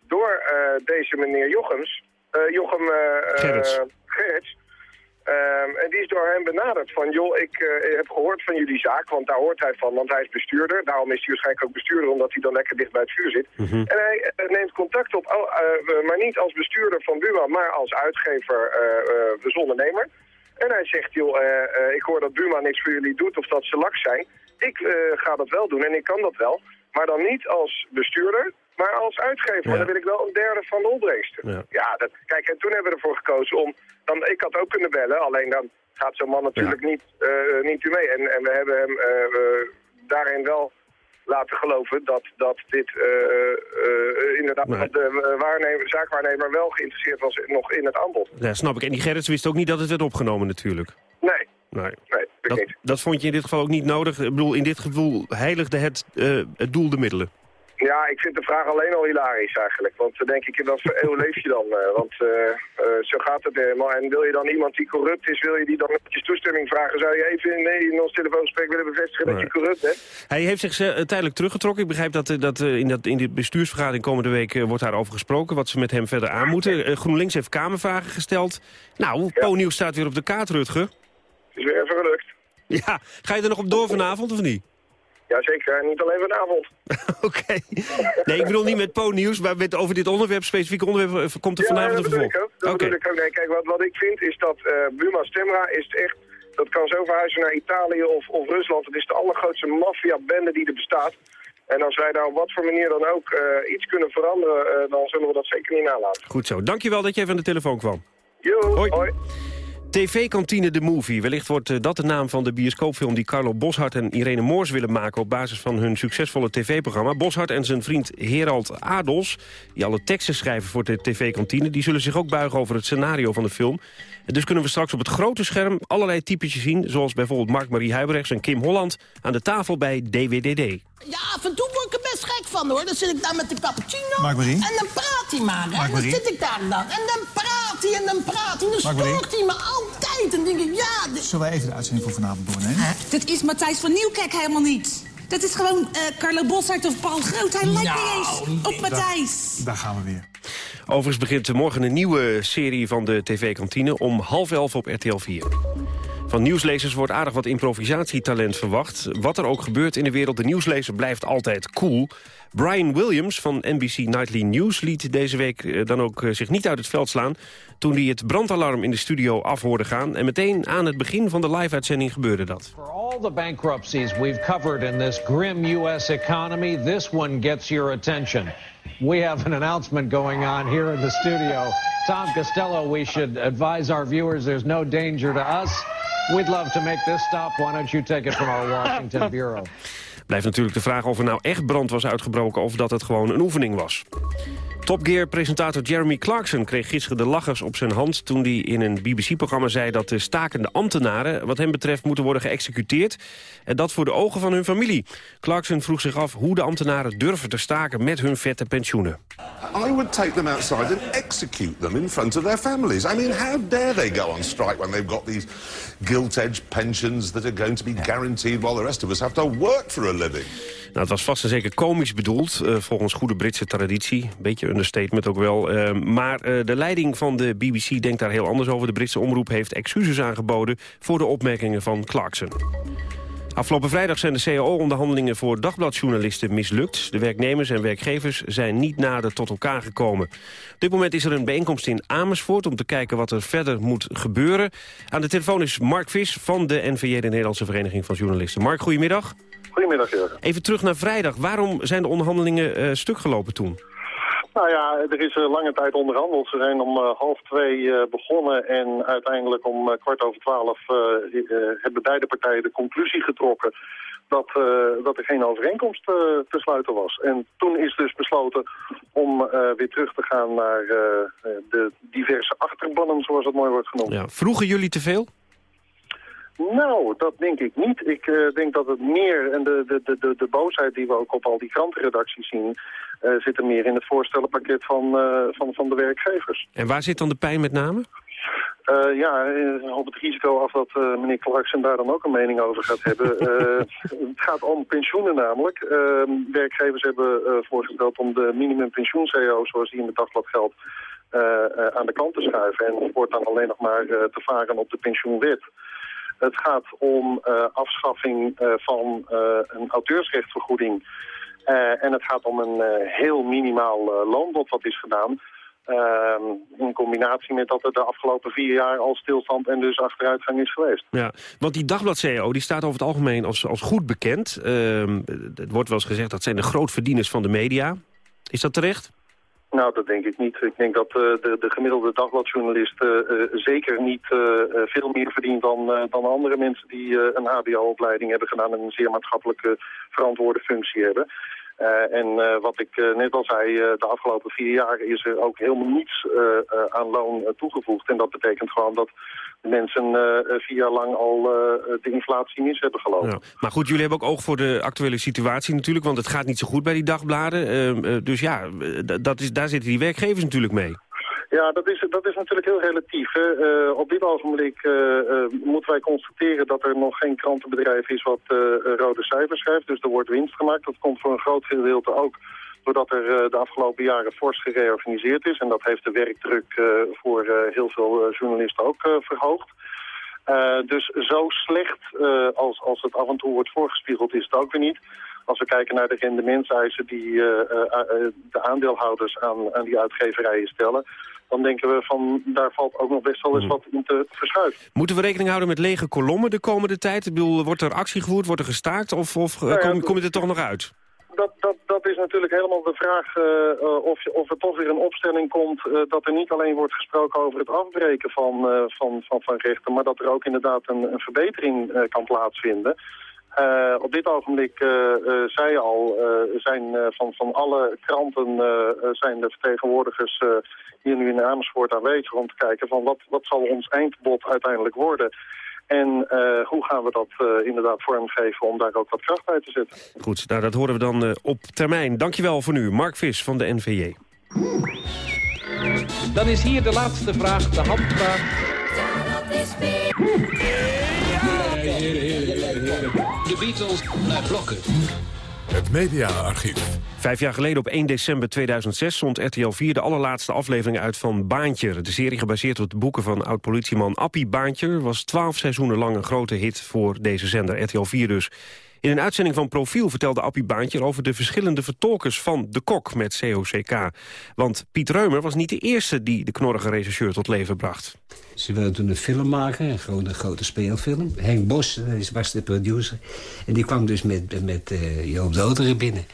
door deze meneer Jochems, Jochem Gerrits. Gerrits. Um, en die is door hem benaderd van, joh, ik uh, heb gehoord van jullie zaak, want daar hoort hij van, want hij is bestuurder. Daarom is hij waarschijnlijk ook bestuurder, omdat hij dan lekker dicht bij het vuur zit. Mm -hmm. En hij uh, neemt contact op, uh, maar niet als bestuurder van Buma, maar als uitgever, dus ondernemer. En hij zegt, joh, ik hoor dat Buma niks voor jullie doet of dat ze laks zijn. ik ga dat wel doen en ik kan dat wel. Maar dan niet als bestuurder, maar als uitgever. Maar dan wil ik wel een derde van de opbrengsten. Ja. ja, dat, kijk, en toen hebben we ervoor gekozen om... Dan, ik had ook kunnen bellen, alleen dan gaat zo'n man natuurlijk niet, uh, niet u mee. En, en we hebben hem uh, daarin wel laten geloven dat, dat dit uh, inderdaad dat de waarnemer, zaakwaarnemer wel geïnteresseerd was nog in het aanbod. Ja, snap ik. En die Gerrits wist ook niet dat het werd opgenomen natuurlijk. Nee. Nee, nee dat, dat vond je in dit geval ook niet nodig? Ik bedoel, in dit gevoel heiligde het, het doel de middelen. Ja, ik vind de vraag alleen al hilarisch eigenlijk. Want dan denk ik, in wat voor eeuw leef je dan? Uh, want uh, uh, zo gaat het helemaal. En wil je dan iemand die corrupt is, wil je die dan met je toestemming vragen? Zou je even nee, in ons telefoongesprek willen bevestigen dat je corrupt bent? Hij heeft zich tijdelijk teruggetrokken. Ik begrijp dat, dat in, dat in de bestuursvergadering komende week wordt daarover gesproken. Wat ze met hem verder aan moeten. GroenLinks heeft Kamervragen gesteld. Nou, ja. Staat weer op de kaart, Rutger. Het is weer even gelukt. Ja, ga je er nog op door vanavond of niet? Jazeker, en niet alleen vanavond. (laughs) Oké. Nee, ik bedoel niet met Po-nieuws, maar met, over dit onderwerp, specifiek onderwerp, eh, komt er vanavond een vervolg. Dat okay. ik ook. Nee, kijk, wat, wat ik vind is dat uh, Buma Stemra is echt... Dat kan zo verhuizen naar Italië of, of Rusland. Het is de allergrootste maffia-bende die er bestaat. En als wij daar op wat voor manier dan ook uh, iets kunnen veranderen, uh, dan zullen we dat zeker niet nalaten. Goed zo. Dankjewel dat je even aan de telefoon kwam. Jo, hoi. hoi. TV-kantine The Movie. Wellicht wordt eh, dat de naam van de bioscoopfilm die Carlo Boshart en Irene Moors willen maken... op basis van hun succesvolle tv-programma. Boshart en zijn vriend Herald Adels, die alle teksten schrijven voor de TV-kantine... die zullen zich ook buigen over het scenario van de film. En dus kunnen we straks op het grote scherm allerlei typetjes zien... zoals bijvoorbeeld Mark-Marie Huibrechts en Kim Holland... aan de tafel bij DWDD. Ja, af en toe word ik er best gek van, hoor. Dan zit ik daar met die cappuccino. En dan praat hij maar, hè. En dan zit ik daar dan. En dan praat hij en dan praat hij. En dan stoort hij me altijd. En denk ik, ja... Dit... Zullen wij even de uitzending voor vanavond doornemen? Uh, dat is Matthijs van Nieuwkerk helemaal niet. Dat is gewoon uh, Carlo Bossart of Paul Groot. Hij lijkt nou, niet eens op Matthijs. Daar, daar gaan we weer. Overigens begint morgen een nieuwe serie van de TV-kantine... om half elf op RTL 4. Van nieuwslezers wordt aardig wat improvisatietalent verwacht. Wat er ook gebeurt in de wereld, de nieuwslezer blijft altijd cool. Brian Williams van NBC Nightly News liet deze week eh, dan ook eh, zich niet uit het veld slaan... toen hij het brandalarm in de studio af hoorde gaan. En meteen aan het begin van de live-uitzending gebeurde dat. For all the bankruptcies we've covered in this grim U.S. economy... this one gets your attention. We have an announcement going on here in the studio. Tom Costello, we should advise our viewers there's no danger to us... We'd love to make this stop. Why don't you take it from our Washington (laughs) bureau? Blijft natuurlijk de vraag of er nou echt brand was uitgebroken... of dat het gewoon een oefening was. Top Gear-presentator Jeremy Clarkson kreeg gisteren de lachers op zijn hand... toen hij in een BBC-programma zei dat de stakende ambtenaren... wat hem betreft moeten worden geëxecuteerd. En dat voor de ogen van hun familie. Clarkson vroeg zich af hoe de ambtenaren durven te staken met hun vette pensioenen. I would take them outside and execute them in front of their families. I mean, how dare they go on strike when they've got these gilt-edged pensions... that are going to be guaranteed while the rest of us have to work for a living. Nou, het was vast en zeker komisch bedoeld, uh, volgens goede Britse traditie. Beetje understatement ook wel. Uh, maar uh, de leiding van de BBC denkt daar heel anders over. De Britse omroep heeft excuses aangeboden voor de opmerkingen van Clarkson. Afgelopen vrijdag zijn de CAO-onderhandelingen voor dagbladjournalisten mislukt. De werknemers en werkgevers zijn niet nader tot elkaar gekomen. Op dit moment is er een bijeenkomst in Amersfoort om te kijken wat er verder moet gebeuren. Aan de telefoon is Mark Vis van de NVJ, de Nederlandse Vereniging van Journalisten. Mark, goedemiddag. Goedemiddag, Jurgen. Even terug naar vrijdag. Waarom zijn de onderhandelingen uh, stuk gelopen toen? Nou ja, er is uh, lange tijd onderhandeld. Ze zijn om uh, half twee uh, begonnen en uiteindelijk om kwart over twaalf hebben beide partijen de conclusie getrokken dat, dat er geen overeenkomst te sluiten was. En toen is dus besloten om weer terug te gaan naar de diverse achterbannen, zoals het mooi wordt genoemd. Ja. Vroegen jullie te veel? Nou, dat denk ik niet. Ik uh, denk dat het meer, en de, de, de, de boosheid die we ook op al die krantenredacties zien, uh, zit er meer in het voorstellenpakket van, uh, van, van de werkgevers. En waar zit dan de pijn met name? Uh, ja, op het risico af dat uh, meneer Clarkson daar dan ook een mening over gaat hebben. uh, (laughs) het gaat om pensioenen namelijk. Ehm, werkgevers hebben voorgesteld om de minimumpensioen-CO, zoals die in het dagblad geldt, aan de kant te schuiven. En wordt dan alleen nog maar te varen op de pensioenwet. Het gaat om uh, afschaffing uh, van uh, een auteursrechtvergoeding. en het gaat om een heel minimaal loonbod wat is gedaan. Ehm, in combinatie met dat er de afgelopen vier jaar al stilstand en dus achteruitgang is geweest. Ja, want die dagblad-CEO staat over het algemeen als, als goed bekend. Ehm, het wordt wel eens gezegd dat zijn de grootverdieners van de media. Is dat terecht? Nou, dat denk ik niet. Ik denk dat uh, de, de, gemiddelde dagbladjournalist uh, zeker niet veel meer verdient dan, dan andere mensen die een hbo-opleiding hebben gedaan en een zeer maatschappelijke verantwoorde functie hebben. Uh, en uh, wat ik uh, net al zei, de afgelopen vier jaar is er ook helemaal niets aan loon toegevoegd. En dat betekent gewoon dat mensen vier jaar lang al de inflatie mis hebben gelopen. Ja. Maar goed, jullie hebben ook oog voor de actuele situatie natuurlijk, want het gaat niet zo goed bij die dagbladen. Ehm, dus ja, dat is, daar zitten die werkgevers natuurlijk mee. Ja, dat is, dat is natuurlijk heel relatief. Hè. Uh, op dit ogenblik uh, uh, moeten wij constateren dat er nog geen krantenbedrijf is wat rode cijfers schrijft. Dus er wordt winst gemaakt. Dat komt voor een groot gedeelte ook doordat er de afgelopen jaren fors gereorganiseerd is. En dat heeft de werkdruk voor heel veel journalisten ook verhoogd. dus zo slecht als, als het af en toe wordt voorgespiegeld is het ook weer niet. Als we kijken naar de rendementseisen die de aandeelhouders aan, aan die uitgeverijen stellen dan denken we van daar valt ook nog best wel eens hmm. wat in te verschuiven. Moeten we rekening houden met lege kolommen de komende tijd? Ik bedoel, wordt er actie gevoerd, wordt er gestaakt of, of nou kom, kom je er toch nog uit? Dat, dat, dat is natuurlijk helemaal de vraag uh, of, of er toch weer een opstelling komt... Uh, dat er niet alleen wordt gesproken over het afbreken van, uh, van, van, van rechten... maar dat er ook inderdaad een, een verbetering kan plaatsvinden. Uh, op dit ogenblik, uh, uh, zei je al, zijn van, van alle kranten zijn de vertegenwoordigers hier nu in Amersfoort aanwezig om te kijken van wat, wat zal ons eindbod uiteindelijk worden. En hoe gaan we dat inderdaad vormgeven om daar ook wat kracht bij te zetten. Goed, nou, dat horen we dan op termijn. Dankjewel voor nu, Mark Vis van de NVJ. Dan is hier de laatste vraag, de handvraag. De Beatles naar blokken. Het mediaarchief. Vijf jaar geleden op 1 december 2006 zond RTL 4 de allerlaatste aflevering uit van Baantje. De serie gebaseerd op de boeken van oud-politieman Appie Baantje... was twaalf seizoenen lang een grote hit voor deze zender, RTL 4 dus. In een uitzending van Profiel vertelde Appie Baantje over de verschillende vertolkers van De Kok met COCK. Want Piet Reumer was niet de eerste die de knorrige regisseur tot leven bracht. Ze wilden toen een film maken, een grote, speelfilm. Henk Bos was de producer. En die kwam dus met, met uh, Joop Doderen binnen.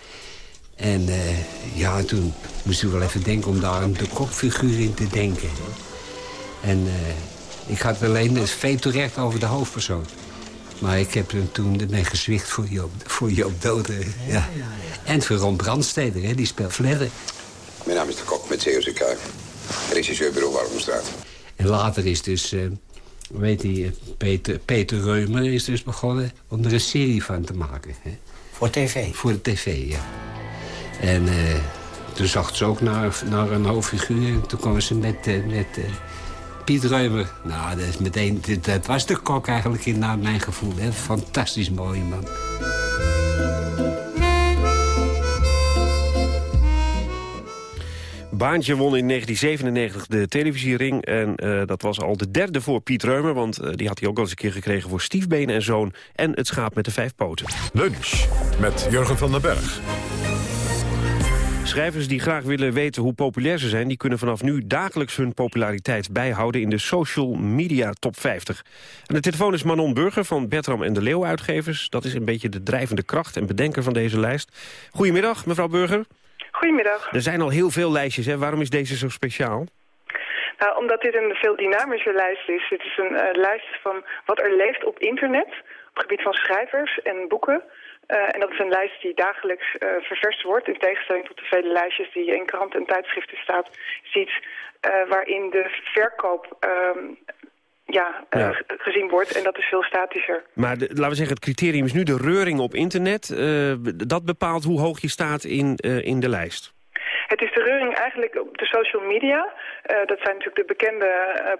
En uh, ja, toen moest ik wel even denken om daar een de kokfiguur in te denken. En uh, ik had alleen het veto recht over de hoofdpersoon. Maar ik heb hem toen mee gezwicht voor Joop, voor Joop Doderen. Ja. En voor Ron Brandsteder, hè, die speelt Fledder. Mijn naam is de Kok met COCK. Regisseurbureau Warmstraat. En later is dus, uh, weet je, Peter, Peter Reumer is dus begonnen om er een serie van te maken. Hè. Voor tv? Voor de tv, ja. En uh, toen zag ze ook naar, naar een hoofdfiguur. En toen kwamen ze met, uh, met Piet Reumer. Nou, dat, is meteen, dat was de kok eigenlijk in naar mijn gevoel. Hè. Fantastisch mooie man. Baantje won in 1997 de televisiering. En uh, dat was al de derde voor Piet Reumer. Want uh, die had hij ook al eens een keer gekregen voor Stiefbenen en Zoon. En Het Schaap met de Vijf Poten. Lunch met Jurgen van den Berg. Schrijvers die graag willen weten hoe populair ze zijn... die kunnen vanaf nu dagelijks hun populariteit bijhouden... in de social media top 50. En de telefoon is Manon Burger van Bertram en de Leeuw uitgevers. Dat is een beetje de drijvende kracht en bedenker van deze lijst. Goedemiddag, mevrouw Burger. Goedemiddag. Er zijn al heel veel lijstjes, hè? Waarom is deze zo speciaal? Nou, omdat dit een veel dynamische lijst is. Het is een uh, lijst van wat er leeft op internet... op het gebied van schrijvers en boeken... Uh, en dat is een lijst die dagelijks uh, ververst wordt... in tegenstelling tot de vele lijstjes die je in kranten en tijdschriften staat, ziet... Uh, waarin de verkoop ehm, ja, ja. gezien wordt. En dat is veel statischer. Maar de, laten we zeggen, het criterium is nu de reuring op internet. dat bepaalt hoe hoog je staat in, in de lijst. Het is de reuring eigenlijk op de social media. dat zijn natuurlijk de bekende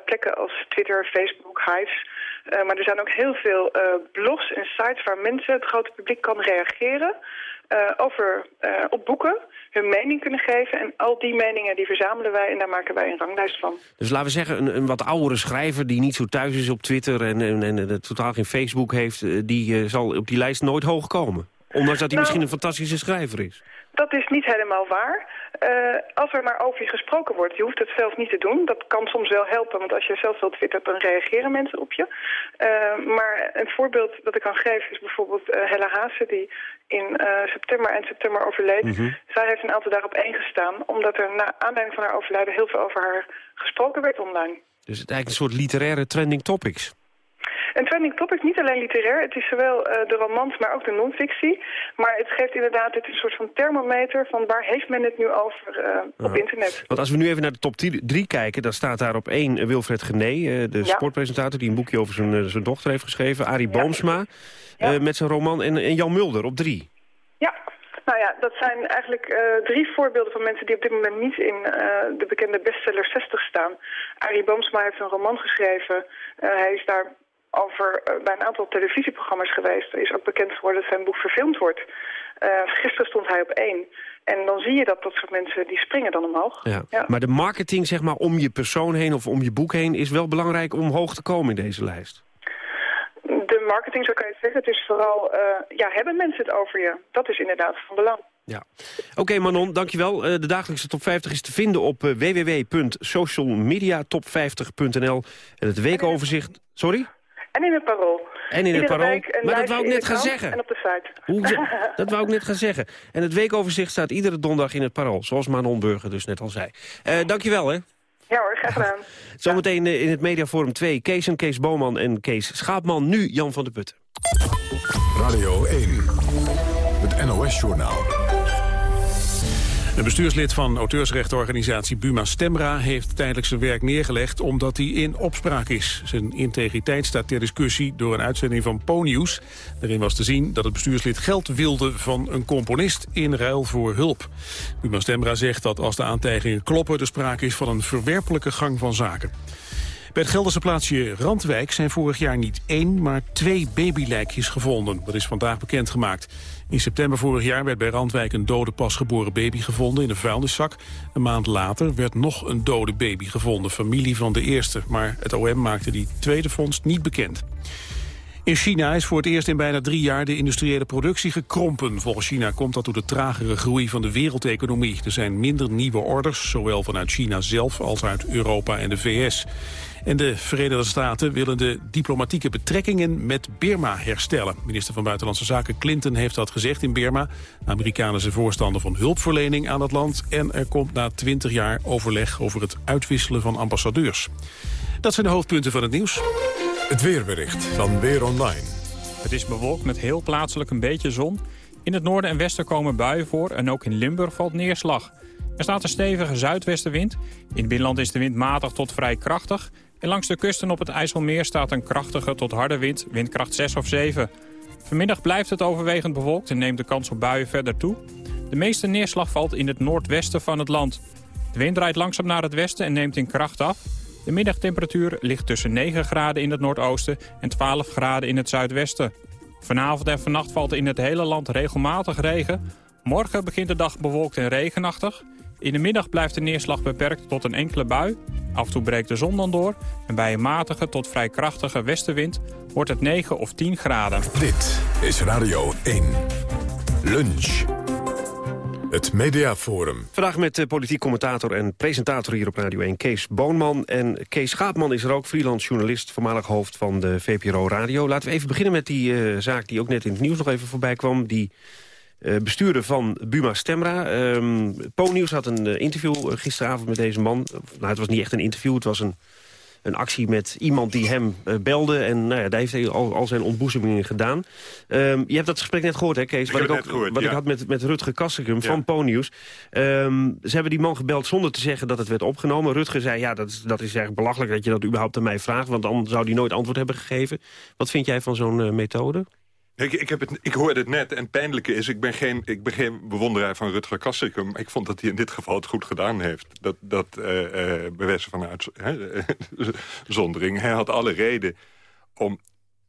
plekken als Twitter, Facebook, Hives... Uh, maar er zijn ook heel veel uh, blogs en sites waar mensen, het grote publiek, kan reageren uh, over, op boeken, hun mening kunnen geven. En al die meningen die verzamelen wij en daar maken wij een ranglijst van. Dus laten we zeggen, een, een wat oudere schrijver die niet zo thuis is op Twitter en, en, en totaal geen Facebook heeft, die zal op die lijst nooit hoog komen. Ondanks dat hij nou, misschien een fantastische schrijver is. Dat is niet helemaal waar. Uh, als er maar over je gesproken wordt, je hoeft het zelf niet te doen. Dat kan soms wel helpen, want als je zelf wilt twitteren, dan reageren mensen op je. Uh, maar een voorbeeld dat ik kan geven is bijvoorbeeld uh, Hella Haase, die in september, eind september overleed. Mm -hmm. Zij heeft een aantal dagen op één gestaan, omdat er na aanleiding van haar overlijden heel veel over haar gesproken werd online. Dus het is eigenlijk een soort literaire trending topics. Een trending topic, niet alleen literair. Het is zowel uh, de romans, maar ook de non-fictie. Maar het geeft inderdaad het een soort van thermometer... van waar heeft men het nu over uh, op internet. Want als we nu even naar de top 3 kijken... dan staat daar op één Wilfred Gené, uh, de ja. sportpresentator... die een boekje over zijn, zijn dochter heeft geschreven. Arie Boomsma ja. met zijn roman. En, en Jan Mulder op drie. Ja, nou ja, dat zijn eigenlijk uh, drie voorbeelden van mensen die op dit moment niet in uh, de bekende bestseller 60 staan. Arie Boomsma heeft een roman geschreven. Uh, hij is daar over uh, bij een aantal televisieprogramma's geweest. Er is ook bekend geworden dat zijn boek verfilmd wordt. Uh, gisteren stond hij op één. En dan zie je dat dat soort mensen, die springen dan omhoog. Ja. ja. Maar de marketing zeg maar, om je persoon heen of om je boek heen... is wel belangrijk om hoog te komen in deze lijst. De marketing, zo kan je het zeggen. Het is vooral, uh, ja, hebben mensen het over je? Dat is inderdaad van belang. Ja. Oké okay, Manon, dankjewel. Uh, de dagelijkse top 50 is te vinden op uh, www.socialmediatop50.nl. En het weekoverzicht... Sorry? En in het parool. En in Iedere het parool. Maar dat wou ik net gaan zeggen. En op de site. Hoe, (laughs) dat wou ik net gaan zeggen. En het weekoverzicht staat iedere donderdag in het parool. Zoals Manon Burger dus net al zei. Uh, dankjewel hè. Ja hoor, graag gedaan. (laughs) Zometeen in het Mediaforum 2. Kees en Kees Boman en Kees Schaapman. Nu Jan van der Putten. Radio 1. Het NOS-journaal. Een bestuurslid van auteursrechtenorganisatie Buma Stemra heeft tijdelijk zijn werk neergelegd omdat hij in opspraak is. Zijn integriteit staat ter discussie door een uitzending van Po-nieuws. Daarin was te zien dat het bestuurslid geld wilde van een componist in ruil voor hulp. Buma Stemra zegt dat als de aantijgingen kloppen er sprake is van een verwerpelijke gang van zaken. Bij het Gelderse plaatsje Randwijk zijn vorig jaar niet één, maar twee babylijkjes gevonden. Dat is vandaag bekendgemaakt. In september vorig jaar werd bij Randwijk een dode pasgeboren baby gevonden in een vuilniszak. Een maand later werd nog een dode baby gevonden, familie van de eerste. Maar het OM maakte die tweede vondst niet bekend. In China is voor het eerst in bijna drie jaar de industriële productie gekrompen. Volgens China komt dat door de tragere groei van de wereldeconomie. Er zijn minder nieuwe orders, zowel vanuit China zelf als uit Europa en de VS. En de Verenigde Staten willen de diplomatieke betrekkingen met Birma herstellen. Minister van Buitenlandse Zaken Clinton heeft dat gezegd in Birma. Amerikanen zijn voorstander van hulpverlening aan het land. En er komt na twintig jaar overleg over het uitwisselen van ambassadeurs. Dat zijn de hoofdpunten van het nieuws. Het weerbericht van Weer Online. Het is bewolkt met heel plaatselijk een beetje zon. In het noorden en westen komen buien voor en ook in Limburg valt neerslag. Er staat een stevige zuidwestenwind. In het binnenland is de wind matig tot vrij krachtig. En langs de kusten op het IJsselmeer staat een krachtige tot harde wind, windkracht 6 of 7. Vanmiddag blijft het overwegend bewolkt en neemt de kans op buien verder toe. De meeste neerslag valt in het noordwesten van het land. De wind draait langzaam naar het westen en neemt in kracht af. De middagtemperatuur ligt tussen 9 graden in het noordoosten en 12 graden in het zuidwesten. Vanavond en vannacht valt in het hele land regelmatig regen. Morgen begint de dag bewolkt en regenachtig. In de middag blijft de neerslag beperkt tot een enkele bui. Af en toe breekt de zon dan door. En bij een matige tot vrij krachtige westenwind wordt het 9 of 10 graden. Dit is Radio 1. Lunch. Het Mediaforum. Vandaag met de politiek commentator en presentator hier op Radio 1, Kees Boonman. En Kees Schaapman is er ook, freelance journalist, voormalig hoofd van de VPRO Radio. Laten we even beginnen met die uh, zaak die ook net in het nieuws nog even voorbij kwam. Die uh, bestuurder van Buma Stemra. Um, had een interview gisteravond met deze man. Nou, het was niet echt een interview, het was een, een actie met iemand die hem uh, belde. En nou ja, daar heeft hij al, al zijn ontboezemingen gedaan. Um, je hebt dat gesprek net gehoord, hè Kees? Ik wat ik, ook, gehoord, wat ja. ik had met, met Rutger Kastrikum van Po Nieuws. Um, ze hebben die man gebeld zonder te zeggen dat het werd opgenomen. Rutger zei, ja, dat is, dat is eigenlijk belachelijk dat je dat überhaupt aan mij vraagt. Want dan zou hij nooit antwoord hebben gegeven. Wat vind jij van zo'n methode? Ik, ik, heb het, ik hoorde het net en het pijnlijke is... ik ben geen, ik ben bewonderaar van Rutger Kastrikum... maar ik vond dat hij in dit geval het goed gedaan heeft. Dat, dat uh, uh, bewezen van uitzondering. (laughs) Hij had alle reden om...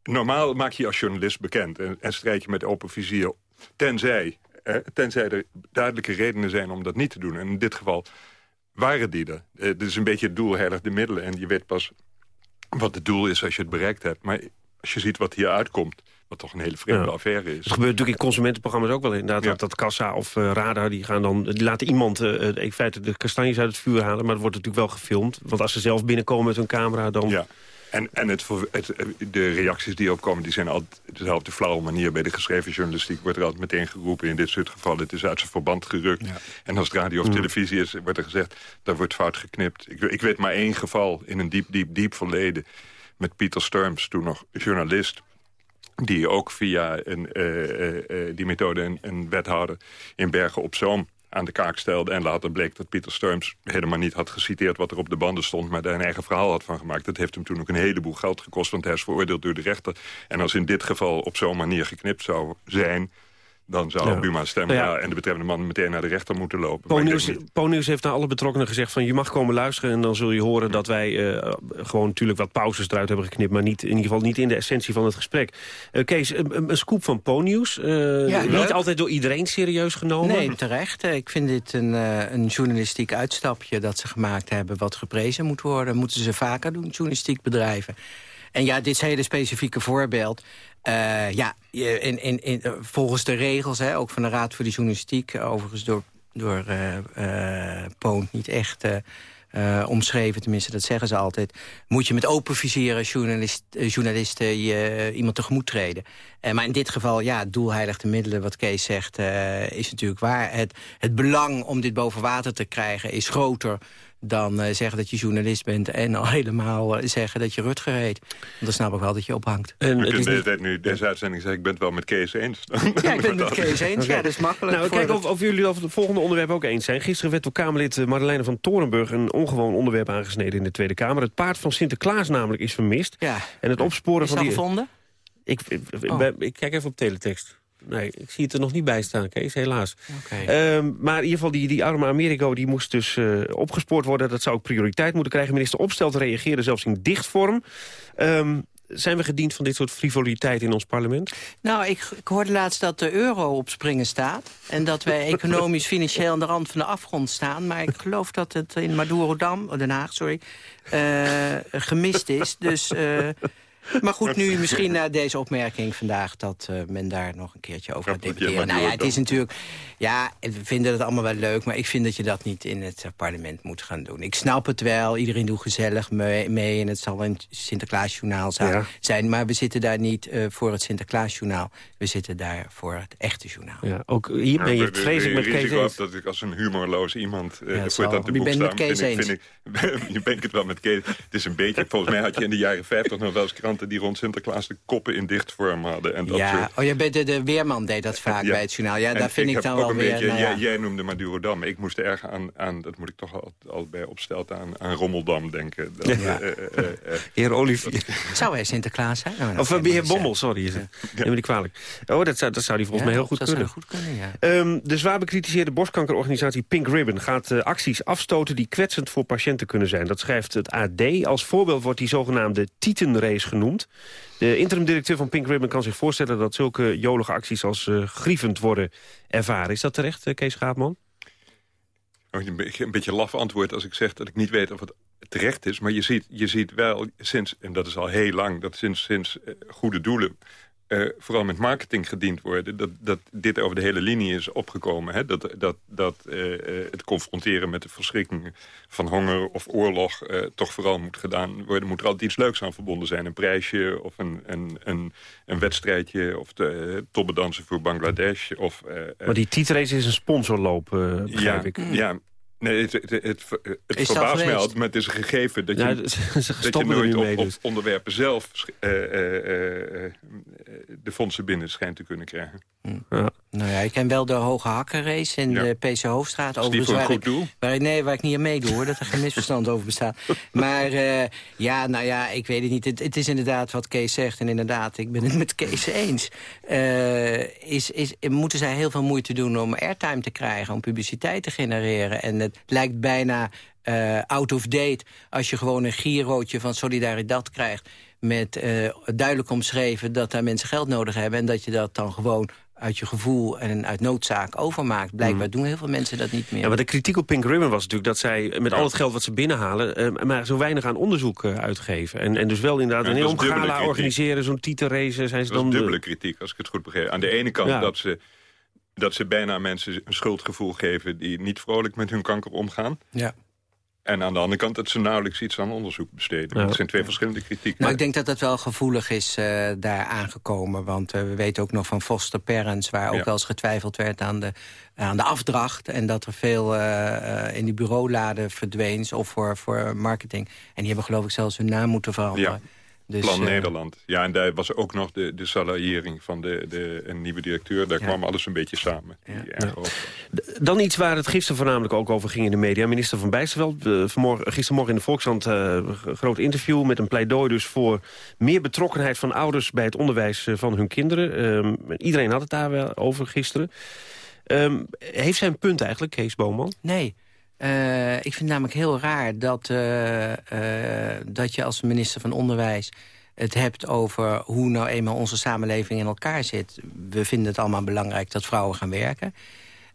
Normaal maak je als journalist bekend en, en strijd je met open vizier... tenzij, eh, tenzij er duidelijke redenen zijn om dat niet te doen. En in dit geval waren die er. Uh, dit is een beetje het doel heilig de middelen... en je weet pas wat het doel is als je het bereikt hebt. Maar als je ziet wat hier uitkomt Wat toch een hele vreemde Ja. affaire is. Het gebeurt natuurlijk in consumentenprogramma's ook wel inderdaad. Dat, dat kassa of eh, radar, die, gaan dan, die laten iemand eh, in feite de kastanjes uit het vuur halen. Maar het wordt natuurlijk wel gefilmd. Want als ze zelf binnenkomen met hun camera, dan... Ja. En, en het, het, de reacties die opkomen, die zijn altijd dezelfde flauwe manier. Bij de geschreven journalistiek wordt er altijd meteen geroepen... in dit soort gevallen, het is uit zijn verband gerukt. En als het radio of Mm. televisie is, wordt er gezegd... daar wordt fout geknipt. Ik, ik weet maar één geval in een diep, diep, diep verleden... met Pieter Sturms, toen nog journalist... die ook via een, eh, eh, eh, die methode een, een wethouder in Bergen op Zoom aan de kaak stelde. En later bleek dat Pieter Sturms helemaal niet had geciteerd wat er op de banden stond... maar daar een eigen verhaal had van gemaakt. Dat heeft hem toen ook een heleboel geld gekost... want hij is veroordeeld door de rechter. En als in dit geval op zo'n manier geknipt zou zijn... dan zou Ja. Buma stemmen Nou ja. ja, en de betreffende man meteen naar de rechter moeten lopen. Ponius, heeft naar alle betrokkenen gezegd van je mag komen luisteren... en dan zul je horen dat wij eh, gewoon natuurlijk wat pauzes eruit hebben geknipt... maar niet, in ieder geval niet in de essentie van het gesprek. Eh, Kees, een, scoop van Ponius. eh, Ja, niet leuk. altijd door iedereen serieus genomen. Nee, terecht. Ik vind dit een, eh, een journalistiek uitstapje dat ze gemaakt hebben... wat geprezen moet worden. Moeten ze vaker doen, journalistiek bedrijven. En ja, dit hele specifieke voorbeeld... eh, ja, in, in, in, eh, volgens de regels, hè, ook van de Raad voor de Journalistiek... eh, overigens door, door eh, Poont niet echt... omschreven, tenminste dat zeggen ze altijd... moet je met open vizier als journalist, journalisten je, iemand tegemoet treden. Maar in dit geval, ja, doelheilig de middelen, wat Kees zegt... is natuurlijk waar. Het, het belang om dit boven water te krijgen is groter dan eh, zeggen dat je journalist bent... en al (laughs) helemaal eh, zeggen dat je Rutger heet. Want dan snap ik wel dat je ophangt. We kunnen de hele tijd nu deze uitzending zeggen... ik ben het wel met Kees eens. Ja, ik ben het (laughs) met Kees eens. Ja, dat is makkelijk. Nou, het- of, of jullie over het volgende onderwerp ook eens zijn. Gisteren werd door Kamerlid eh, Madeleine van Torenburg... een ongewoon onderwerp aangesneden in de Tweede Kamer. Het paard van Sinterklaas namelijk is vermist. Ja. En het opsporen Is van dat die... gevonden? Ik, ik, ik- Oh. ik kijk even op teletext. Nee, ik zie het er nog niet bij staan, Kees, helaas. Ehm, maar in ieder geval, die, die arme Americo die moest dus eh, opgespoord worden. Dat zou ook prioriteit moeten krijgen. Minister Opstelt reageerde zelfs in dichtvorm. Ehm, zijn we gediend van dit soort frivoliteit in ons parlement? Nou, ik, ik hoorde laatst dat de euro op springen staat. En dat wij (laughs) economisch, financieel aan de rand van de afgrond staan. Maar ik geloof dat het in Madurodam, oh, Den Haag, sorry, eh, gemist is. Dus, eh, maar goed, nu (laughs) misschien na deze opmerking vandaag... dat eh, men daar nog een keertje over gaat debatteren. Nou ja, het is natuurlijk... Ja, we vinden het allemaal wel leuk... maar ik vind dat je dat niet in het eh, parlement moet gaan doen. Ik snap het wel, iedereen doet gezellig mee... mee en het zal een Sinterklaasjournaal zijn, Ja. zijn. Maar we zitten daar niet eh, voor het Sinterklaasjournaal. We zitten daar voor het echte journaal. Ja, ook hier ben je het vreselijk met Kees risico eens. dat ik als een humorloos iemand Ja, uh, het voor zal. dat te Je boek sta. met Kees vind ik, vind (laughs) ik, je bent het wel met Kees. Het is een beetje, volgens mij had je in de jaren 50 nog wel eens kranten die rond Sinterklaas de koppen in dichtvorm hadden. En dat Ja, soort- oh, jij bent de, de Weerman deed dat vaak Ja. bij het journaal. Ja, En daar vind ik, dan wel een weer... Beetje, nou ja. jij, jij noemde Madurodam. Ik moest erg aan, aan, dat moet ik toch al, al bij opstelten, aan, aan Rommeldam denken. Dat, Ja. eh, eh, eh, Heer Olivier. Zou hij Sinterklaas zijn? Nou, Of heer niet Bommel, sorry. Is het. Neem me niet kwalijk. Oh, dat zou, dat zou die volgens Ja, mij heel goed dat kunnen. zou goed kunnen, ja. Ehm, de zwaar bekritiseerde borstkankerorganisatie Pink Ribbon... gaat acties afstoten die kwetsend voor patiënten kunnen zijn. Dat schrijft het AD. Als voorbeeld wordt die zogenaamde Titanrace genoemd. De interim-directeur van Pink Ribbon kan zich voorstellen... dat zulke jolige acties als eh, grievend worden ervaren. Is dat terecht, eh, Kees beetje, een beetje laf antwoord als ik zeg dat ik niet weet of het terecht is. Maar je ziet, je ziet wel sinds, en dat is al heel lang... dat sinds, sinds eh, goede doelen eh, vooral met marketing gediend worden... Dat, dat dit over de hele linie is opgekomen. Hè? Dat, dat, dat eh, eh, het confronteren met de verschrikkingen van honger of oorlog... toch vooral moet gedaan worden. Moet er altijd iets leuks aan verbonden zijn. Een prijsje of een, een, een, een wedstrijdje... of de toppendansen voor Bangladesh. Of, Maar die Titanrace is een sponsorloop, begrijp ja, ik. Ja, nee, het, het, het, het, verbaast mij altijd, maar het is een gegeven dat je, (laughs) dat je nooit op, mee, op dus. onderwerpen zelf eh, eh, eh, de fondsen binnen schijnt te kunnen krijgen. Ja. Nou ja, ik ken wel de Hoge Hakkenrace in Ja. de PC Hoofdstraat. Overigens waar goed ik- doel? Waar ik, nee, waar ik niet aan meedoe, hoor. Dat er geen misverstand over bestaat. (laughs) Maar eh, ja, nou ja, ik weet het niet. Het, het is inderdaad wat Kees zegt. En inderdaad, ik ben het met Kees eens. Eh, is, is, moeten zij heel veel moeite doen om airtime te krijgen... om publiciteit te genereren. En het lijkt bijna eh, out of date als je gewoon een girootje van solidariteit krijgt met duidelijk omschreven dat daar mensen geld nodig hebben... en dat je dat dan gewoon uit je gevoel en uit noodzaak overmaakt. Blijkbaar Mm. doen heel veel mensen dat niet meer. Ja, maar de kritiek op Pink Ribbon was natuurlijk dat zij met al het geld wat ze binnenhalen... eh, maar zo weinig aan onderzoek eh, uitgeven. En, en dus wel inderdaad Ja, een heel gala organiseren, zo'n titelrace. Zijn ze Dat is dan de- dubbele kritiek, als ik het goed begrijp. Aan de ene kant Ja. dat, ze, dat ze bijna mensen een schuldgevoel geven... die niet vrolijk met hun kanker omgaan. Ja. En aan de andere kant dat ze nauwelijks iets aan onderzoek besteden. Ja. Dat zijn twee verschillende kritiek. Nou, ik denk dat dat wel gevoelig is eh, daar aangekomen. Want eh, we weten ook nog van foster parents... waar ook Ja. wel eens getwijfeld werd aan de, aan de afdracht... en dat er veel eh, eh, in die bureauladen verdween... of voor, voor marketing. En die hebben geloof ik zelfs hun naam moeten veranderen. Ja. Dus, Plan eh, Nederland. Ja, en daar was ook nog de, de salariering van de, de een nieuwe directeur. Daar kwam alles een beetje samen. Was. Dan iets waar het gisteren voornamelijk ook over ging in de media. Minister van Bijsterveld, eh, vanmorgen, gistermorgen in de Volkskrant... eh, een groot interview met een pleidooi dus voor meer betrokkenheid van ouders... bij het onderwijs van hun kinderen. Ehm, iedereen had het daar wel over gisteren. Ehm, heeft zij een punt eigenlijk, Kees Boman? Nee. Eh, ik vind het namelijk heel raar dat, eh, eh, dat je als minister van Onderwijs het hebt over hoe nou eenmaal onze samenleving in elkaar zit. We vinden het allemaal belangrijk dat vrouwen gaan werken.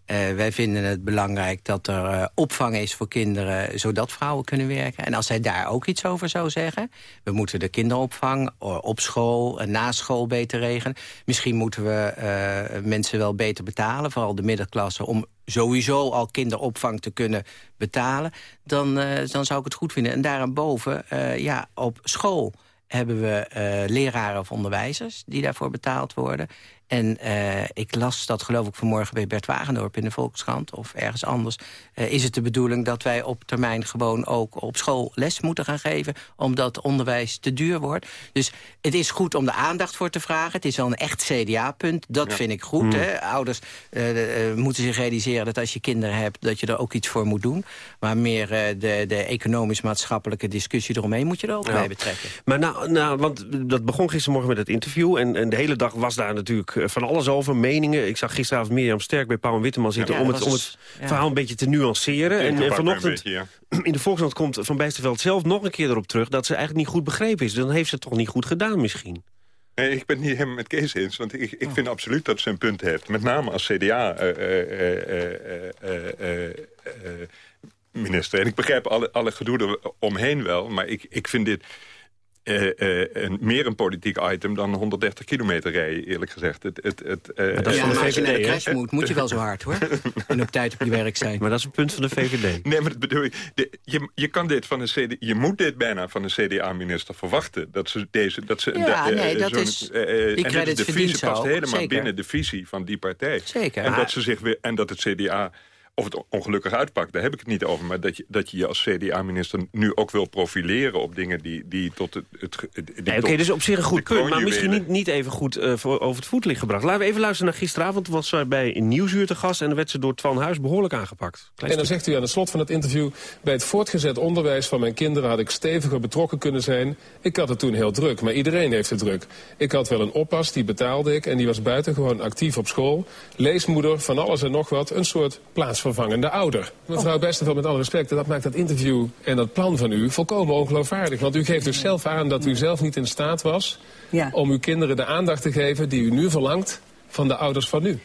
Eh, wij vinden het belangrijk dat er eh, opvang is voor kinderen... zodat vrouwen kunnen werken. En als zij daar ook iets over zou zeggen... we moeten de kinderopvang eh, op school en na school beter regelen. Misschien moeten we mensen wel beter betalen... vooral de middenklasse, om sowieso al kinderopvang te kunnen betalen... dan, dan zou ik het goed vinden. En daarboven, ja, op school hebben we leraren of onderwijzers... die daarvoor betaald worden. En eh, ik las dat geloof ik vanmorgen bij Bert Wagendorp in de Volkskrant... of ergens anders. Eh, is het de bedoeling dat wij op termijn gewoon ook op school les moeten gaan geven... omdat onderwijs te duur wordt. Dus het is goed om de aandacht voor te vragen. Het is wel een echt CDA-punt. Dat Ja. vind ik goed. Mm. Hè? Ouders eh, moeten zich realiseren dat als je kinderen hebt... dat je er ook iets voor moet doen. Maar meer de, de economisch-maatschappelijke discussie eromheen... moet je er ook Ja. bij betrekken. Maar nou, nou, want dat begon gistermorgen met het interview. En, en de hele dag was daar natuurlijk van alles over, meningen. Ik zag gisteravond Mirjam Sterk bij Pauw en Witteman zitten... Ja, om het, om was- het ja. verhaal een beetje te nuanceren. En, en Ingepakt vanochtend (clears throat) in de Volkskrant komt Van Bijsterveld zelf nog een keer erop terug... dat ze eigenlijk niet goed begrepen is. Dan heeft ze het toch niet goed gedaan misschien. Nee, ik ben het niet helemaal met Kees eens. Want ik, Oh. ik vind absoluut dat ze een punt heeft. Met name als CDA-minister. en ik begrijp alle, alle gedoe omheen wel. Maar ik, ik vind dit eh, eh, een, meer een politiek item dan 130 kilometer rijden, eerlijk gezegd. Het, het, het, eh, Maar dat is van de eh, als je naar de crash moet, moet je wel zo hard, hoor. (laughs) En op tijd op je werk zijn. Maar dat is een punt van de VVD. Nee, maar dat bedoel ik. De, je, je, kan dit van een CD, je moet dit bijna van een CDA-minister verwachten. Dat ze deze... Dat ze, Ja, eh, nee, dat is- die en de visie past ook, helemaal zeker. binnen de visie van die partij. Zeker, En dat, ze zich weer, en dat het CDA... Of het ongelukkig uitpakt, daar heb ik het niet over. Maar dat je dat je, je als CDA-minister nu ook wil profileren op dingen die, die tot het... het Nee, Oké, dus op zich een goed punt, maar misschien niet, niet even goed eh, voor, over het voetlicht gebracht. Laten we even luisteren naar gisteravond. Toen was zij bij een Nieuwsuur te gast en dan werd ze door Twan Huis behoorlijk aangepakt. Klein En dan zegt u aan het slot van het interview... bij het voortgezet onderwijs van mijn kinderen had ik steviger betrokken kunnen zijn. Ik had het toen heel druk, maar iedereen heeft het druk. Ik had wel een oppas, die betaalde ik en die was buitengewoon actief op school. Leesmoeder, van alles en nog wat, een soort plaatsvervangende ouder. Mevrouw Besterveld, met alle respect, dat maakt dat interview en dat plan van u volkomen ongeloofwaardig. Want u geeft dus zelf aan dat u zelf niet in staat was... om uw kinderen de aandacht te geven die u nu verlangt van de ouders van nu.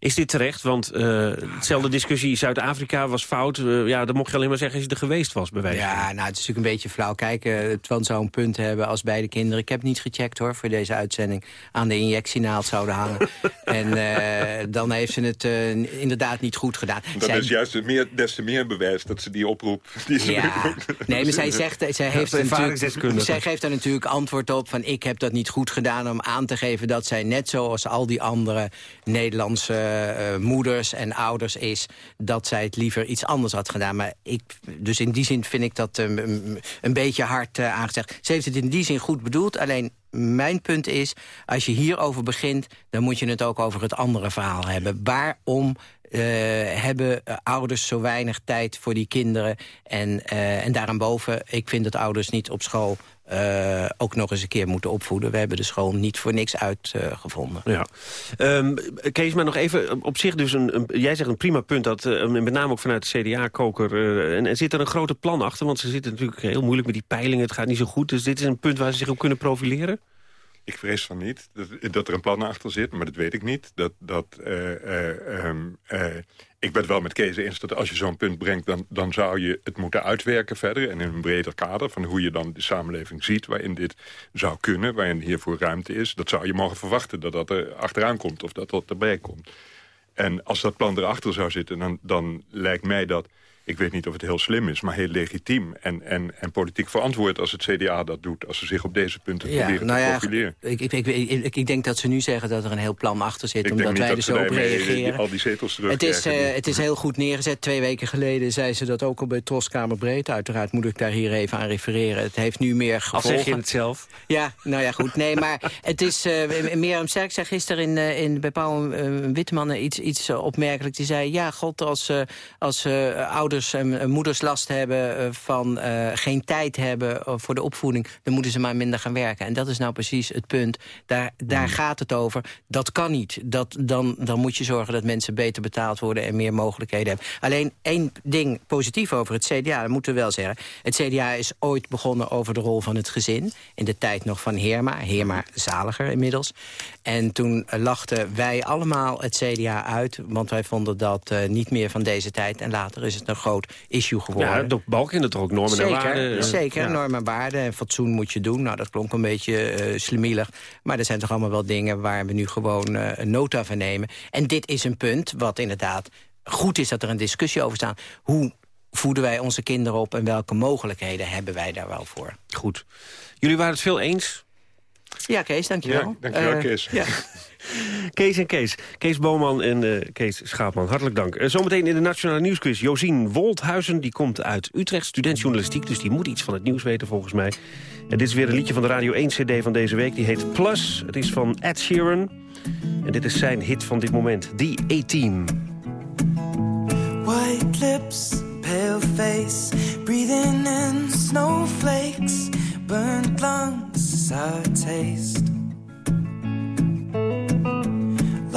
Is dit terecht? Want eh hetzelfde discussie Zuid-Afrika was fout. Eh, ja, dan mocht je alleen maar zeggen als je er geweest was, bij wijze van. Ja, nou, het is natuurlijk een beetje flauw. Kijk, eh, Twan zou een punt hebben als beide kinderen... ik heb niet gecheckt hoor, voor deze uitzending... aan de injectienaald zouden hangen. (laughs) en eh, dan heeft ze het eh, inderdaad niet goed gedaan. Dat Zij- is juist meer, des te meer bewijs dat ze die oproep... (laughs) Die ze Ja, nee, maar zij, zegt, zij, heeft Ja, natuurlijk, zij geeft daar natuurlijk antwoord op van... ik heb dat niet goed gedaan om aan te geven dat zij net zoals al die andere Nederlandse eh, moeders en ouders is... dat zij het liever iets anders had gedaan. Maar ik, dus in die zin vind ik dat eh, een, beetje hard eh, aangezegd. Ze heeft het in die zin goed bedoeld, alleen... Mijn punt is, als je hierover begint... dan moet je het ook over het andere verhaal hebben. Waarom eh, hebben eh, ouders zo weinig tijd voor die kinderen? En, eh en daarboven, ik vind dat ouders niet op school... eh, ook nog eens een keer moeten opvoeden. We hebben de school niet voor niks uitgevonden. Ja. Ehm, Kees, maar nog even op zich dus een, een- jij zegt een prima punt dat eh, met name ook vanuit de CDA-koker eh, en, en zit er een grote plan achter, want ze zitten natuurlijk heel moeilijk met die peilingen. Het gaat niet zo goed, dus dit is een punt waar ze zich ook kunnen profileren. Ik vrees van niet dat, dat, er een plan achter zit, maar dat weet ik niet. Dat, dat, uh, ik ben het wel met Kees eens dat als je zo'n punt brengt... Dan, dan zou je het moeten uitwerken verder en in een breder kader... van hoe je dan de samenleving ziet waarin dit zou kunnen... waarin hiervoor ruimte is. Dat zou je mogen verwachten dat dat er achteraan komt of dat dat erbij komt. En als dat plan erachter zou zitten, dan, dan lijkt mij dat ik weet niet of het heel slim is, maar heel legitiem en, en, en politiek verantwoord als het CDA dat doet. Als ze zich op deze punten ja, proberen nou te profileren. Ik, ik, ik, ik, denk dat ze nu zeggen dat er een heel plan achter zit, omdat wij er zo op reageren. al die zetels terug het is, uh, het is heel goed neergezet. Twee weken geleden zei ze dat ook al bij Troskamer Breed. Uiteraard moet ik daar hier even aan refereren. Het heeft nu meer gevolgen. Al zeg je het zelf. Ja, nou ja, goed. Nee, maar het is... Uh, Mirjam Sterk zei gisteren in, uh, in, bij Paul uh, Witteman iets, iets opmerkelijk. Die zei, ja, god, als, als ouders en moeders last hebben eh, van uh, geen tijd hebben eh, voor de opvoeding... dan moeten ze maar minder gaan werken. En dat is nou precies het punt. Daar, daar hmm. gaat het over. Dat kan niet. Dat, dan, dan moet je zorgen dat mensen beter betaald worden... en meer mogelijkheden hebben. Alleen één ding positief over het CDA, dat moeten we wel zeggen. Het CDA is ooit begonnen over de rol van het gezin. In de tijd nog van Heerma. Heerma zaliger inmiddels. En toen lachten wij allemaal het CDA uit. Want wij vonden dat uh, niet meer van deze tijd. En later is het een groot issue geworden. Ja, de Balken dat er ook normen zeker, en waarden. Zeker, ja. normen en waarden en fatsoen moet je doen. Nou, dat klonk een beetje uh, slimielig. Maar er zijn toch allemaal wel dingen waar we nu gewoon uh, een nota van nemen. En dit is een punt wat inderdaad goed is dat er een discussie over staat. Hoe voeden wij onze kinderen op en welke mogelijkheden hebben wij daar wel voor? Goed. Jullie waren het veel eens ja, Kees, dankjewel. Ja, dankjewel, uh, Kees. Ja. (laughs) Kees en Kees. Kees Boman en uh, Kees Schaapman, hartelijk dank. Uh, zometeen in de Nationale Nieuwsquiz. Josien Wolthuizen, die komt uit Utrecht, student journalistiek... dus die moet iets van het nieuws weten volgens mij. En dit is weer een liedje van de Radio 1 CD van deze week. Die heet Plus. Het is van Ed Sheeran. En dit is zijn hit van dit moment, The A-Team. White lips, pale face, breathing in snowflakes... burnt lungs, sour taste.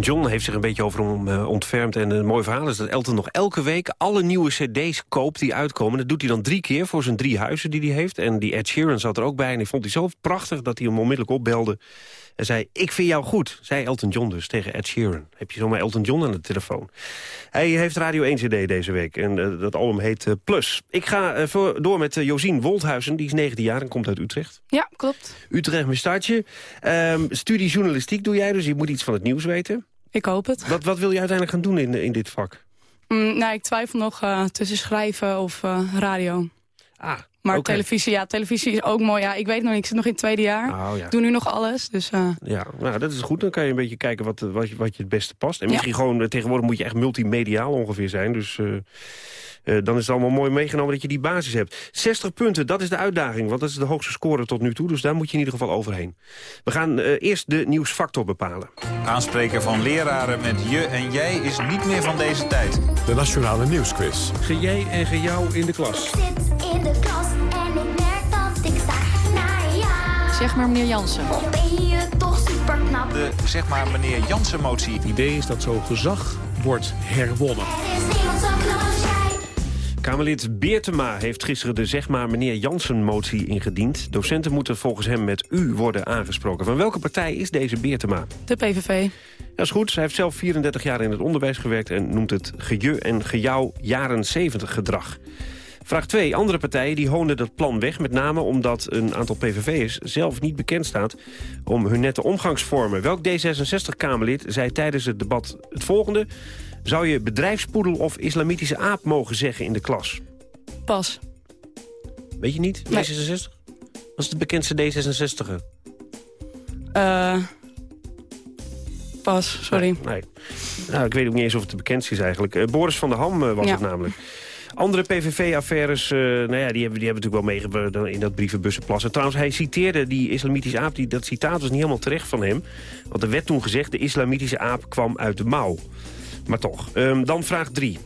John heeft zich een beetje over hem uh, ontfermd. En een mooi verhaal is dat Elton nog elke week alle nieuwe cd's koopt die uitkomen. Dat doet hij dan drie keer voor zijn drie huizen die hij heeft. En die Ed Sheeran zat er ook bij. En hij vond hij zo prachtig dat hij hem onmiddellijk opbelde. En zei, ik vind jou goed, zei Elton John dus tegen Ed Sheeran. Heb je zomaar Elton John aan de telefoon. Hij heeft Radio 1 CD deze week en uh, dat album heet uh, Plus. Ik ga uh, voor, door met Josien Wolthuizen, die is 19 jaar en komt uit Utrecht. Ja, klopt. Utrecht, mijn stadje. Um, studie journalistiek doe jij, dus je moet iets van het nieuws weten. Ik hoop het. Wat, wat wil je uiteindelijk gaan doen in, in dit vak? Mm, nou, ik twijfel nog tussen schrijven of radio. Ah, maar okay. televisie, ja, televisie is ook mooi. Ja, ik weet nog niet, ik zit nog in het tweede jaar. Oh, ja. Doe nu nog alles, dus... Uh... Ja, nou, dat is goed. Dan kan je een beetje kijken wat, wat, je, wat je het beste past. En misschien ja. gewoon, tegenwoordig moet je echt multimediaal ongeveer zijn. Dus uh, uh, dan is het allemaal mooi meegenomen dat je die basis hebt. 60 punten, dat is de uitdaging, want dat is de hoogste score tot nu toe. Dus daar moet je in ieder geval overheen. We gaan eerst de nieuwsfactor bepalen. Aanspreken van leraren met je en jij is niet meer van deze tijd. De Nationale Nieuwsquiz. Ge jij en ge jou in de klas. Ik zit in de klas en ik merk dat ik sta naar jou. Zeg maar meneer Jansen. Of ben je toch super knap? De zeg maar meneer Jansen-motie. Het idee is dat zo gezag wordt herwonnen. Er is niemand zo knap. Kamerlid Beertema heeft gisteren de zeg maar meneer Jansen-motie ingediend. Docenten moeten volgens hem met u worden aangesproken. Van welke partij is deze Beertema? De PVV. Dat is goed. Hij heeft zelf 34 jaar in het onderwijs gewerkt... en noemt het geje en gejouw jaren 70 gedrag. Vraag 2. Andere partijen die hoonden dat plan weg... met name omdat een aantal PVV'ers zelf niet bekend staat... om hun nette omgangsvormen. Welk D66-Kamerlid zei tijdens het debat het volgende... Zou je bedrijfspoedel of islamitische aap mogen zeggen in de klas? Pas. Weet je niet? Nee. D66? Wat is de bekendste D66er? Uh, pas, sorry. Nee, nee. Nou, ik weet ook niet eens of het de bekendste is eigenlijk. Uh, Boris van der Ham uh, was Ja. het namelijk. Andere PVV-affaires, eh, nou ja, die hebben, die hebben natuurlijk wel meegewerkt in dat brievenbussenplassen. Trouwens, hij citeerde die islamitische aap. Die, dat citaat was niet helemaal terecht van hem. Want er werd toen gezegd, de islamitische aap kwam uit de mouw. Maar toch. Ehm, dan vraag drie.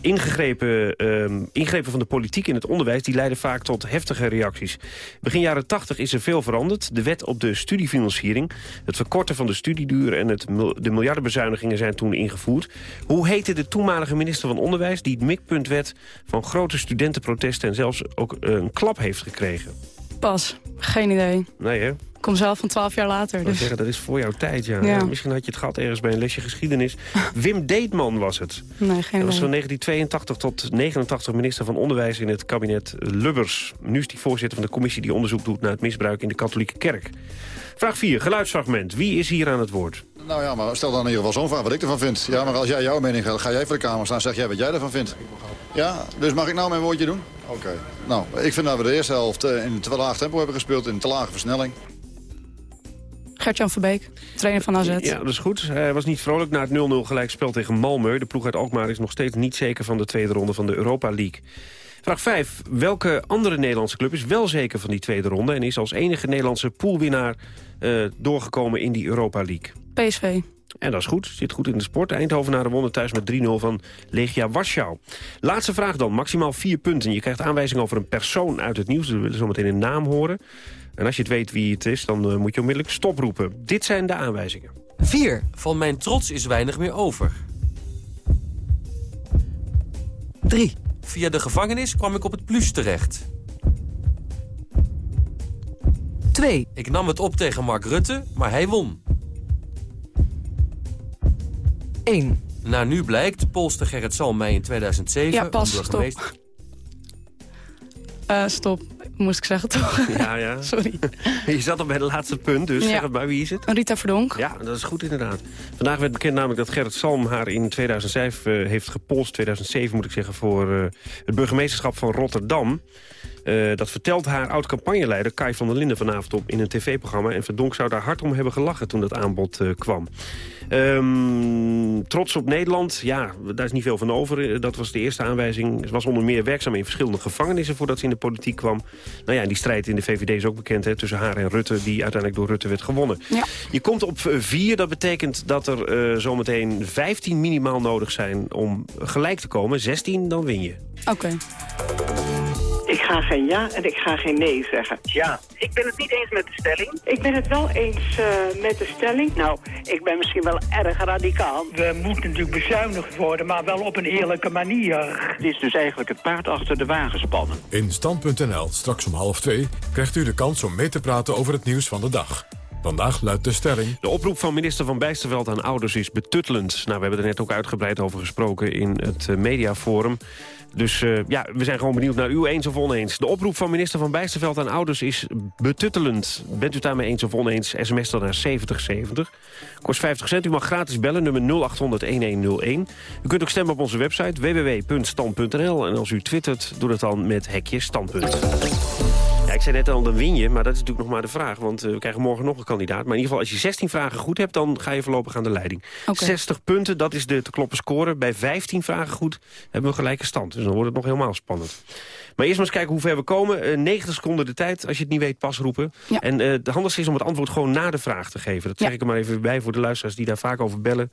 Ingegrepen, ehm, ingrepen van de politiek in het onderwijs... die leiden vaak tot heftige reacties. Begin jaren 80 is er veel veranderd. De wet op de studiefinanciering, het verkorten van de studieduur... en het, de miljardenbezuinigingen zijn toen ingevoerd. Hoe heette de toenmalige minister van Onderwijs... die het mikpunt werd van grote studentenprotesten... en zelfs ook een klap heeft gekregen? Pas. Geen idee. Nee, hè? Ik kom zelf van 12 jaar later. Dus. zeggen, dat is voor jouw tijd, ja. Ja. Misschien had je het gehad ergens bij een lesje geschiedenis. (laughs) Wim Deetman was het. Nee, geen Hij was van 1982 tot 89 minister van Onderwijs in het kabinet Lubbers. Nu is hij voorzitter van de commissie die onderzoek doet naar het misbruik in de katholieke kerk. Vraag 4, geluidsfragment. Wie is hier aan het woord? Nou ja, maar stel dan in ieder geval zo'n vraag wat ik ervan vind. Ja, maar als jij jouw mening gaat, ga jij voor de Kamer staan, zeg jij wat jij ervan vindt. Ja, dus mag ik nou mijn woordje doen? Oké. Nou, ik vind dat we de eerste helft eh, in te laag tempo hebben gespeeld, in te lage versnelling. Gert-Jan Verbeek, trainer van AZ. Ja, dat is goed. Hij was niet vrolijk na het 0-0 gelijkspel tegen Malmö. De ploeg uit Alkmaar is nog steeds niet zeker van de tweede ronde van de Europa League. Vraag 5. Welke andere Nederlandse club is wel zeker van die tweede ronde... en is als enige Nederlandse poolwinnaar eh, doorgekomen in die Europa League? PSV. En dat is goed, zit goed in de sport. De Eindhovenaren wonnen thuis met 3-0 van Legia Warschau. Laatste vraag dan, maximaal vier punten. Je krijgt aanwijzing over een persoon uit het nieuws. We willen zo meteen een naam horen. En als je het weet wie het is, dan eh, moet je onmiddellijk stoproepen. Dit zijn de aanwijzingen. 4. Van mijn trots is weinig meer over. 3. Via de gevangenis kwam ik op het plus terecht. 2. Ik nam het op tegen Mark Rutte, maar hij won. 1. Nou, nu blijkt, polste Gerrit Salm mij in 2007... Ja, pas, burgemeester- Eh, stop, moest ik zeggen toch? Ja, ja. (laughs) Sorry. Je zat al bij het laatste punt, dus Ja. zeg het maar, wie is het? Rita Verdonk. Ja, dat is goed inderdaad. Vandaag werd bekend namelijk dat Gerrit Salm haar in 2005 eh, heeft gepolst. 2007 moet ik zeggen, voor eh, het burgemeesterschap van Rotterdam. Eh, dat vertelt haar oud-campagneleider Kai van der Linden vanavond op in een tv-programma. En Verdonk zou daar hard om hebben gelachen toen dat aanbod eh, kwam. Ehm, trots op Nederland, ja, daar is niet veel van over. Eh, Dat was de eerste aanwijzing. Ze was onder meer werkzaam in verschillende gevangenissen voordat ze in de politiek kwam. Nou ja, die strijd in de VVD is ook bekend hè, tussen haar en Rutte, die uiteindelijk door Rutte werd gewonnen. Ja. Je komt op vier, dat betekent dat er zometeen 15 minimaal nodig zijn om gelijk te komen. 16, dan win je. Oké. Ga geen ja en ik ga geen nee zeggen. Ja, ik ben het niet eens met de stelling. Ik ben het wel eens eh, met de stelling. Nou, ik ben misschien wel erg radicaal. We moeten natuurlijk bezuinigd worden, maar wel op een eerlijke manier. Het is dus eigenlijk het paard achter de wagen spannen. In Stand.nl, straks om half twee, krijgt u de kans om mee te praten over het nieuws van de dag. Vandaag luidt de stelling... De oproep van minister Van Bijsterveld aan ouders is betuttelend. Nou, we hebben er net ook uitgebreid over gesproken in het eh, mediaforum. Dus eh, ja, we zijn gewoon benieuwd naar u eens of oneens. De oproep van minister Van Bijsterveld aan ouders is betuttelend. Bent u het daarmee eens of oneens, sms dan naar 7070. Kost 50 cent. U mag gratis bellen, nummer 0800-1101. U kunt ook stemmen op onze website www.stand.nl. En als u twittert, doe dat dan met hekje standpunt. Ja, ik zei net al, dan win je, maar dat is natuurlijk nog maar de vraag. Want eh, we krijgen morgen nog een kandidaat. Maar in ieder geval, als je 16 vragen goed hebt, dan ga je voorlopig aan de leiding. 60 punten, dat is de te kloppen score. Bij 15 vragen goed hebben we gelijke stand. Dus dan wordt het nog helemaal spannend. Maar eerst maar eens kijken hoe ver we komen. Eh, 90 seconden de tijd, als je het niet weet, pas roepen. En eh de handigste is om het antwoord gewoon na de vraag te geven. Dat zeg ik er maar even bij voor de luisteraars die daar vaak over bellen.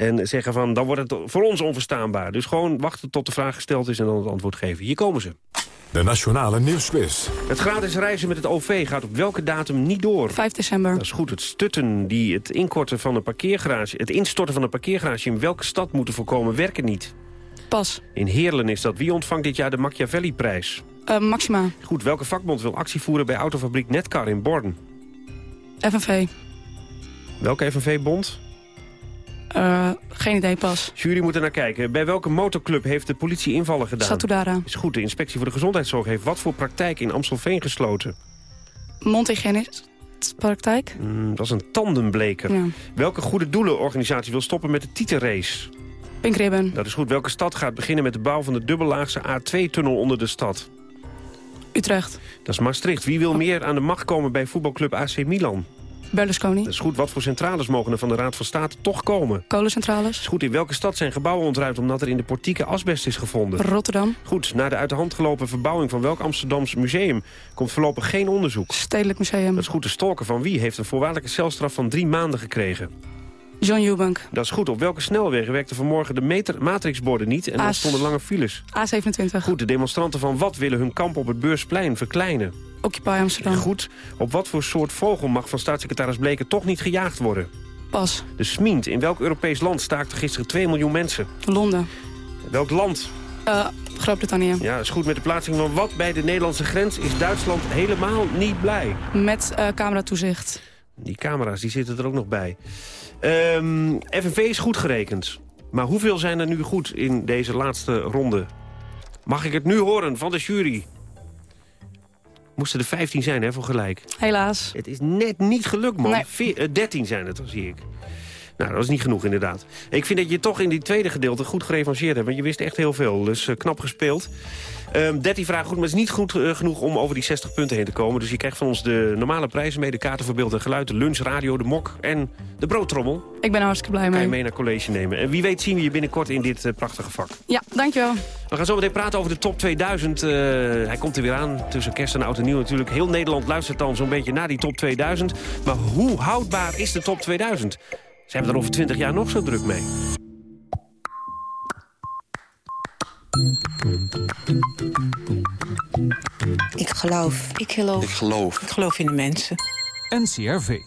En zeggen van, dan wordt het voor ons onverstaanbaar. Dus gewoon wachten tot de vraag gesteld is en dan het antwoord geven. Hier komen ze. De Nationale Nieuwsquiz. Het gratis reizen met het OV gaat op welke datum niet door? 5 december. Dat is goed. Het stutten die het inkorten van een parkeergarage... het instorten van een parkeergarage in welke stad moeten voorkomen werken niet? Pas. In Heerlen is dat. Wie ontvangt dit jaar de Machiavelli-prijs? Uh, Maxima. Goed. Welke vakbond wil actie voeren bij autofabriek Netcar in Borden? FNV. Welke FNV-bond? Uh, geen idee, pas. Jury moet er naar kijken. Bij welke motorclub heeft de politie invallen gedaan? Satudara. Is goed. De inspectie voor de gezondheidszorg heeft wat voor praktijk in Amstelveen gesloten? Mondhygiënistpraktijk. Mm, dat is een tandembleker. Ja. Welke goede doelenorganisatie wil stoppen met de Tietenrace? Pink Ribbon. Dat is goed. Welke stad gaat beginnen met de bouw van de dubbellaagse A2-tunnel onder de stad? Utrecht. Dat is Maastricht. Wie wil meer aan de macht komen bij voetbalclub AC Milan? Berlusconi. Dat is goed. Wat voor centrales mogen er van de Raad van State toch komen? Kolencentrales. Dat is goed. In welke stad zijn gebouwen ontruimd omdat er in de portieken asbest is gevonden? Rotterdam. Goed. Na de uit de hand gelopen verbouwing van welk Amsterdams museum komt voorlopig geen onderzoek? Stedelijk Museum. Dat is goed. De stalker van wie heeft een voorwaardelijke celstraf van drie maanden gekregen? John Eubank. Dat is goed. Op welke snelwegen werkten vanmorgen de meter matrixborden niet en er stonden lange files? A27. Goed. De demonstranten van wat willen hun kamp op het Beursplein verkleinen? Occupy Amsterdam. Goed. Op wat voor soort vogel mag van staatssecretaris Bleken toch niet gejaagd worden? Pas. De Smient. In welk Europees land staakten gisteren 2 miljoen mensen? Londen. Welk land? Uh, Groot-Brittannië. Ja, is goed. Met de plaatsing van wat bij de Nederlandse grens is Duitsland helemaal niet blij. Met uh, cameratoezicht. Die camera's die zitten er ook nog bij. Um, FNV is goed gerekend. Maar hoeveel zijn er nu goed in deze laatste ronde? Mag ik het nu horen van de jury? Moesten er 15 zijn, hè, voor gelijk. Helaas. Het is net niet gelukt, man. Nee. Veer, uh, 13 zijn het, zie ik. Nou, dat is niet genoeg, inderdaad. Ik vind dat je toch in die tweede gedeelte goed gerevancheerd hebt. Want je wist echt heel veel, dus uh, knap gespeeld. Um, 13 vragen goed, maar het is niet goed uh, genoeg om over die 60 punten heen te komen. Dus je krijgt van ons de normale prijzen mee. De kaarten voor beeld en geluid, de lunch, radio, de mok en de broodtrommel. Ik ben er hartstikke blij mee. Kan je mee naar college nemen. En wie weet zien we je binnenkort in dit uh, prachtige vak. Ja, dankjewel. We gaan zo meteen praten over de top 2000. Uh, hij komt er weer aan, tussen kerst en oud en nieuw natuurlijk. Heel Nederland luistert dan zo'n beetje naar die top 2000. Maar hoe houdbaar is de top 2000? Ze hebben er over 20 jaar nog zo druk mee. Ik geloof. Ik geloof. Ik geloof. Ik geloof in de mensen. NCRV.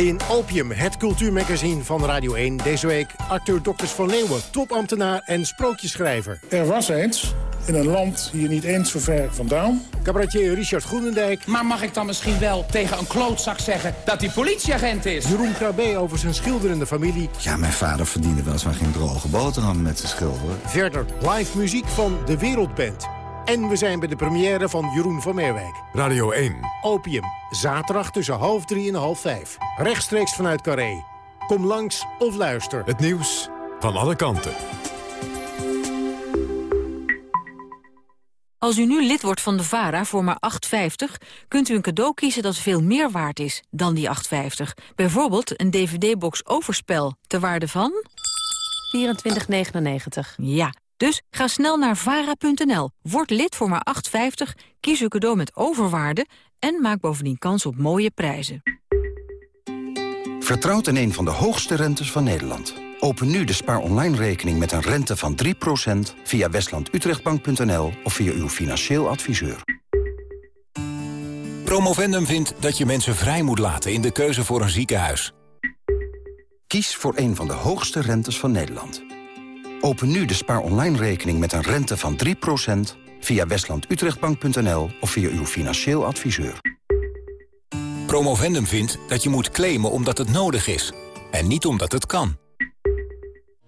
In Opium, het cultuurmagazine van Radio 1. Deze week acteur Dokters van Leeuwen, topambtenaar en sprookjeschrijver. Er was eens, in een land hier niet eens zo ver vandaan... Cabaretier Richard Groenendijk. Maar mag ik dan misschien wel tegen een klootzak zeggen dat hij politieagent is? Jeroen Krabbe over zijn schilderende familie. Ja, mijn vader verdiende weliswaar geen droge boterham met zijn schilderen. Verder live muziek van De Wereldband. En we zijn bij de première van Jeroen van Meerwijk. Radio 1. Opium, zaterdag tussen half drie en half vijf. Rechtstreeks vanuit Carré. Kom langs of luister. Het nieuws van alle kanten. Als u nu lid wordt van de VARA voor maar 8,50... kunt u een cadeau kiezen dat veel meer waard is dan die 8,50. Bijvoorbeeld een dvd-box Overspel, ter waarde van... 24,99. Ja, dus ga snel naar vara.nl, word lid voor maar 8,50... kies uw cadeau met overwaarde en maak bovendien kans op mooie prijzen. Vertrouwt in een van de hoogste rentes van Nederland. Open nu de Spaar Online rekening met een rente van 3% via westlandutrechtbank.nl of via uw financieel adviseur. Promovendum vindt dat je mensen vrij moet laten in de keuze voor een ziekenhuis. Kies voor een van de hoogste rentes van Nederland. Open nu de Spaar Online rekening met een rente van 3% via westlandutrechtbank.nl of via uw financieel adviseur. Promovendum vindt dat je moet claimen omdat het nodig is en niet omdat het kan.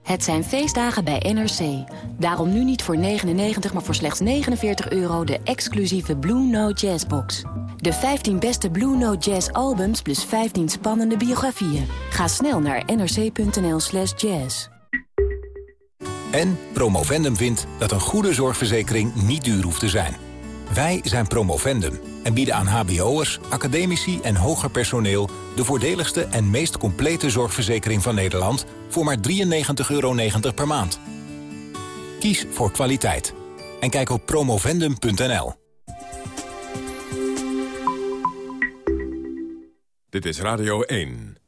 Het zijn feestdagen bij NRC. Daarom nu niet voor 99, maar voor slechts 49 euro de exclusieve Blue Note Jazz box. De 15 beste Blue Note Jazz albums plus 15 spannende biografieën. Ga snel naar nrc.nl slash jazz. En Promovendum vindt dat een goede zorgverzekering niet duur hoeft te zijn. Wij zijn Promovendum en bieden aan hbo'ers, academici en hoger personeel... de voordeligste en meest complete zorgverzekering van Nederland... voor maar 93,90 euro per maand. Kies voor kwaliteit. En kijk op promovendum.nl. Dit is Radio 1.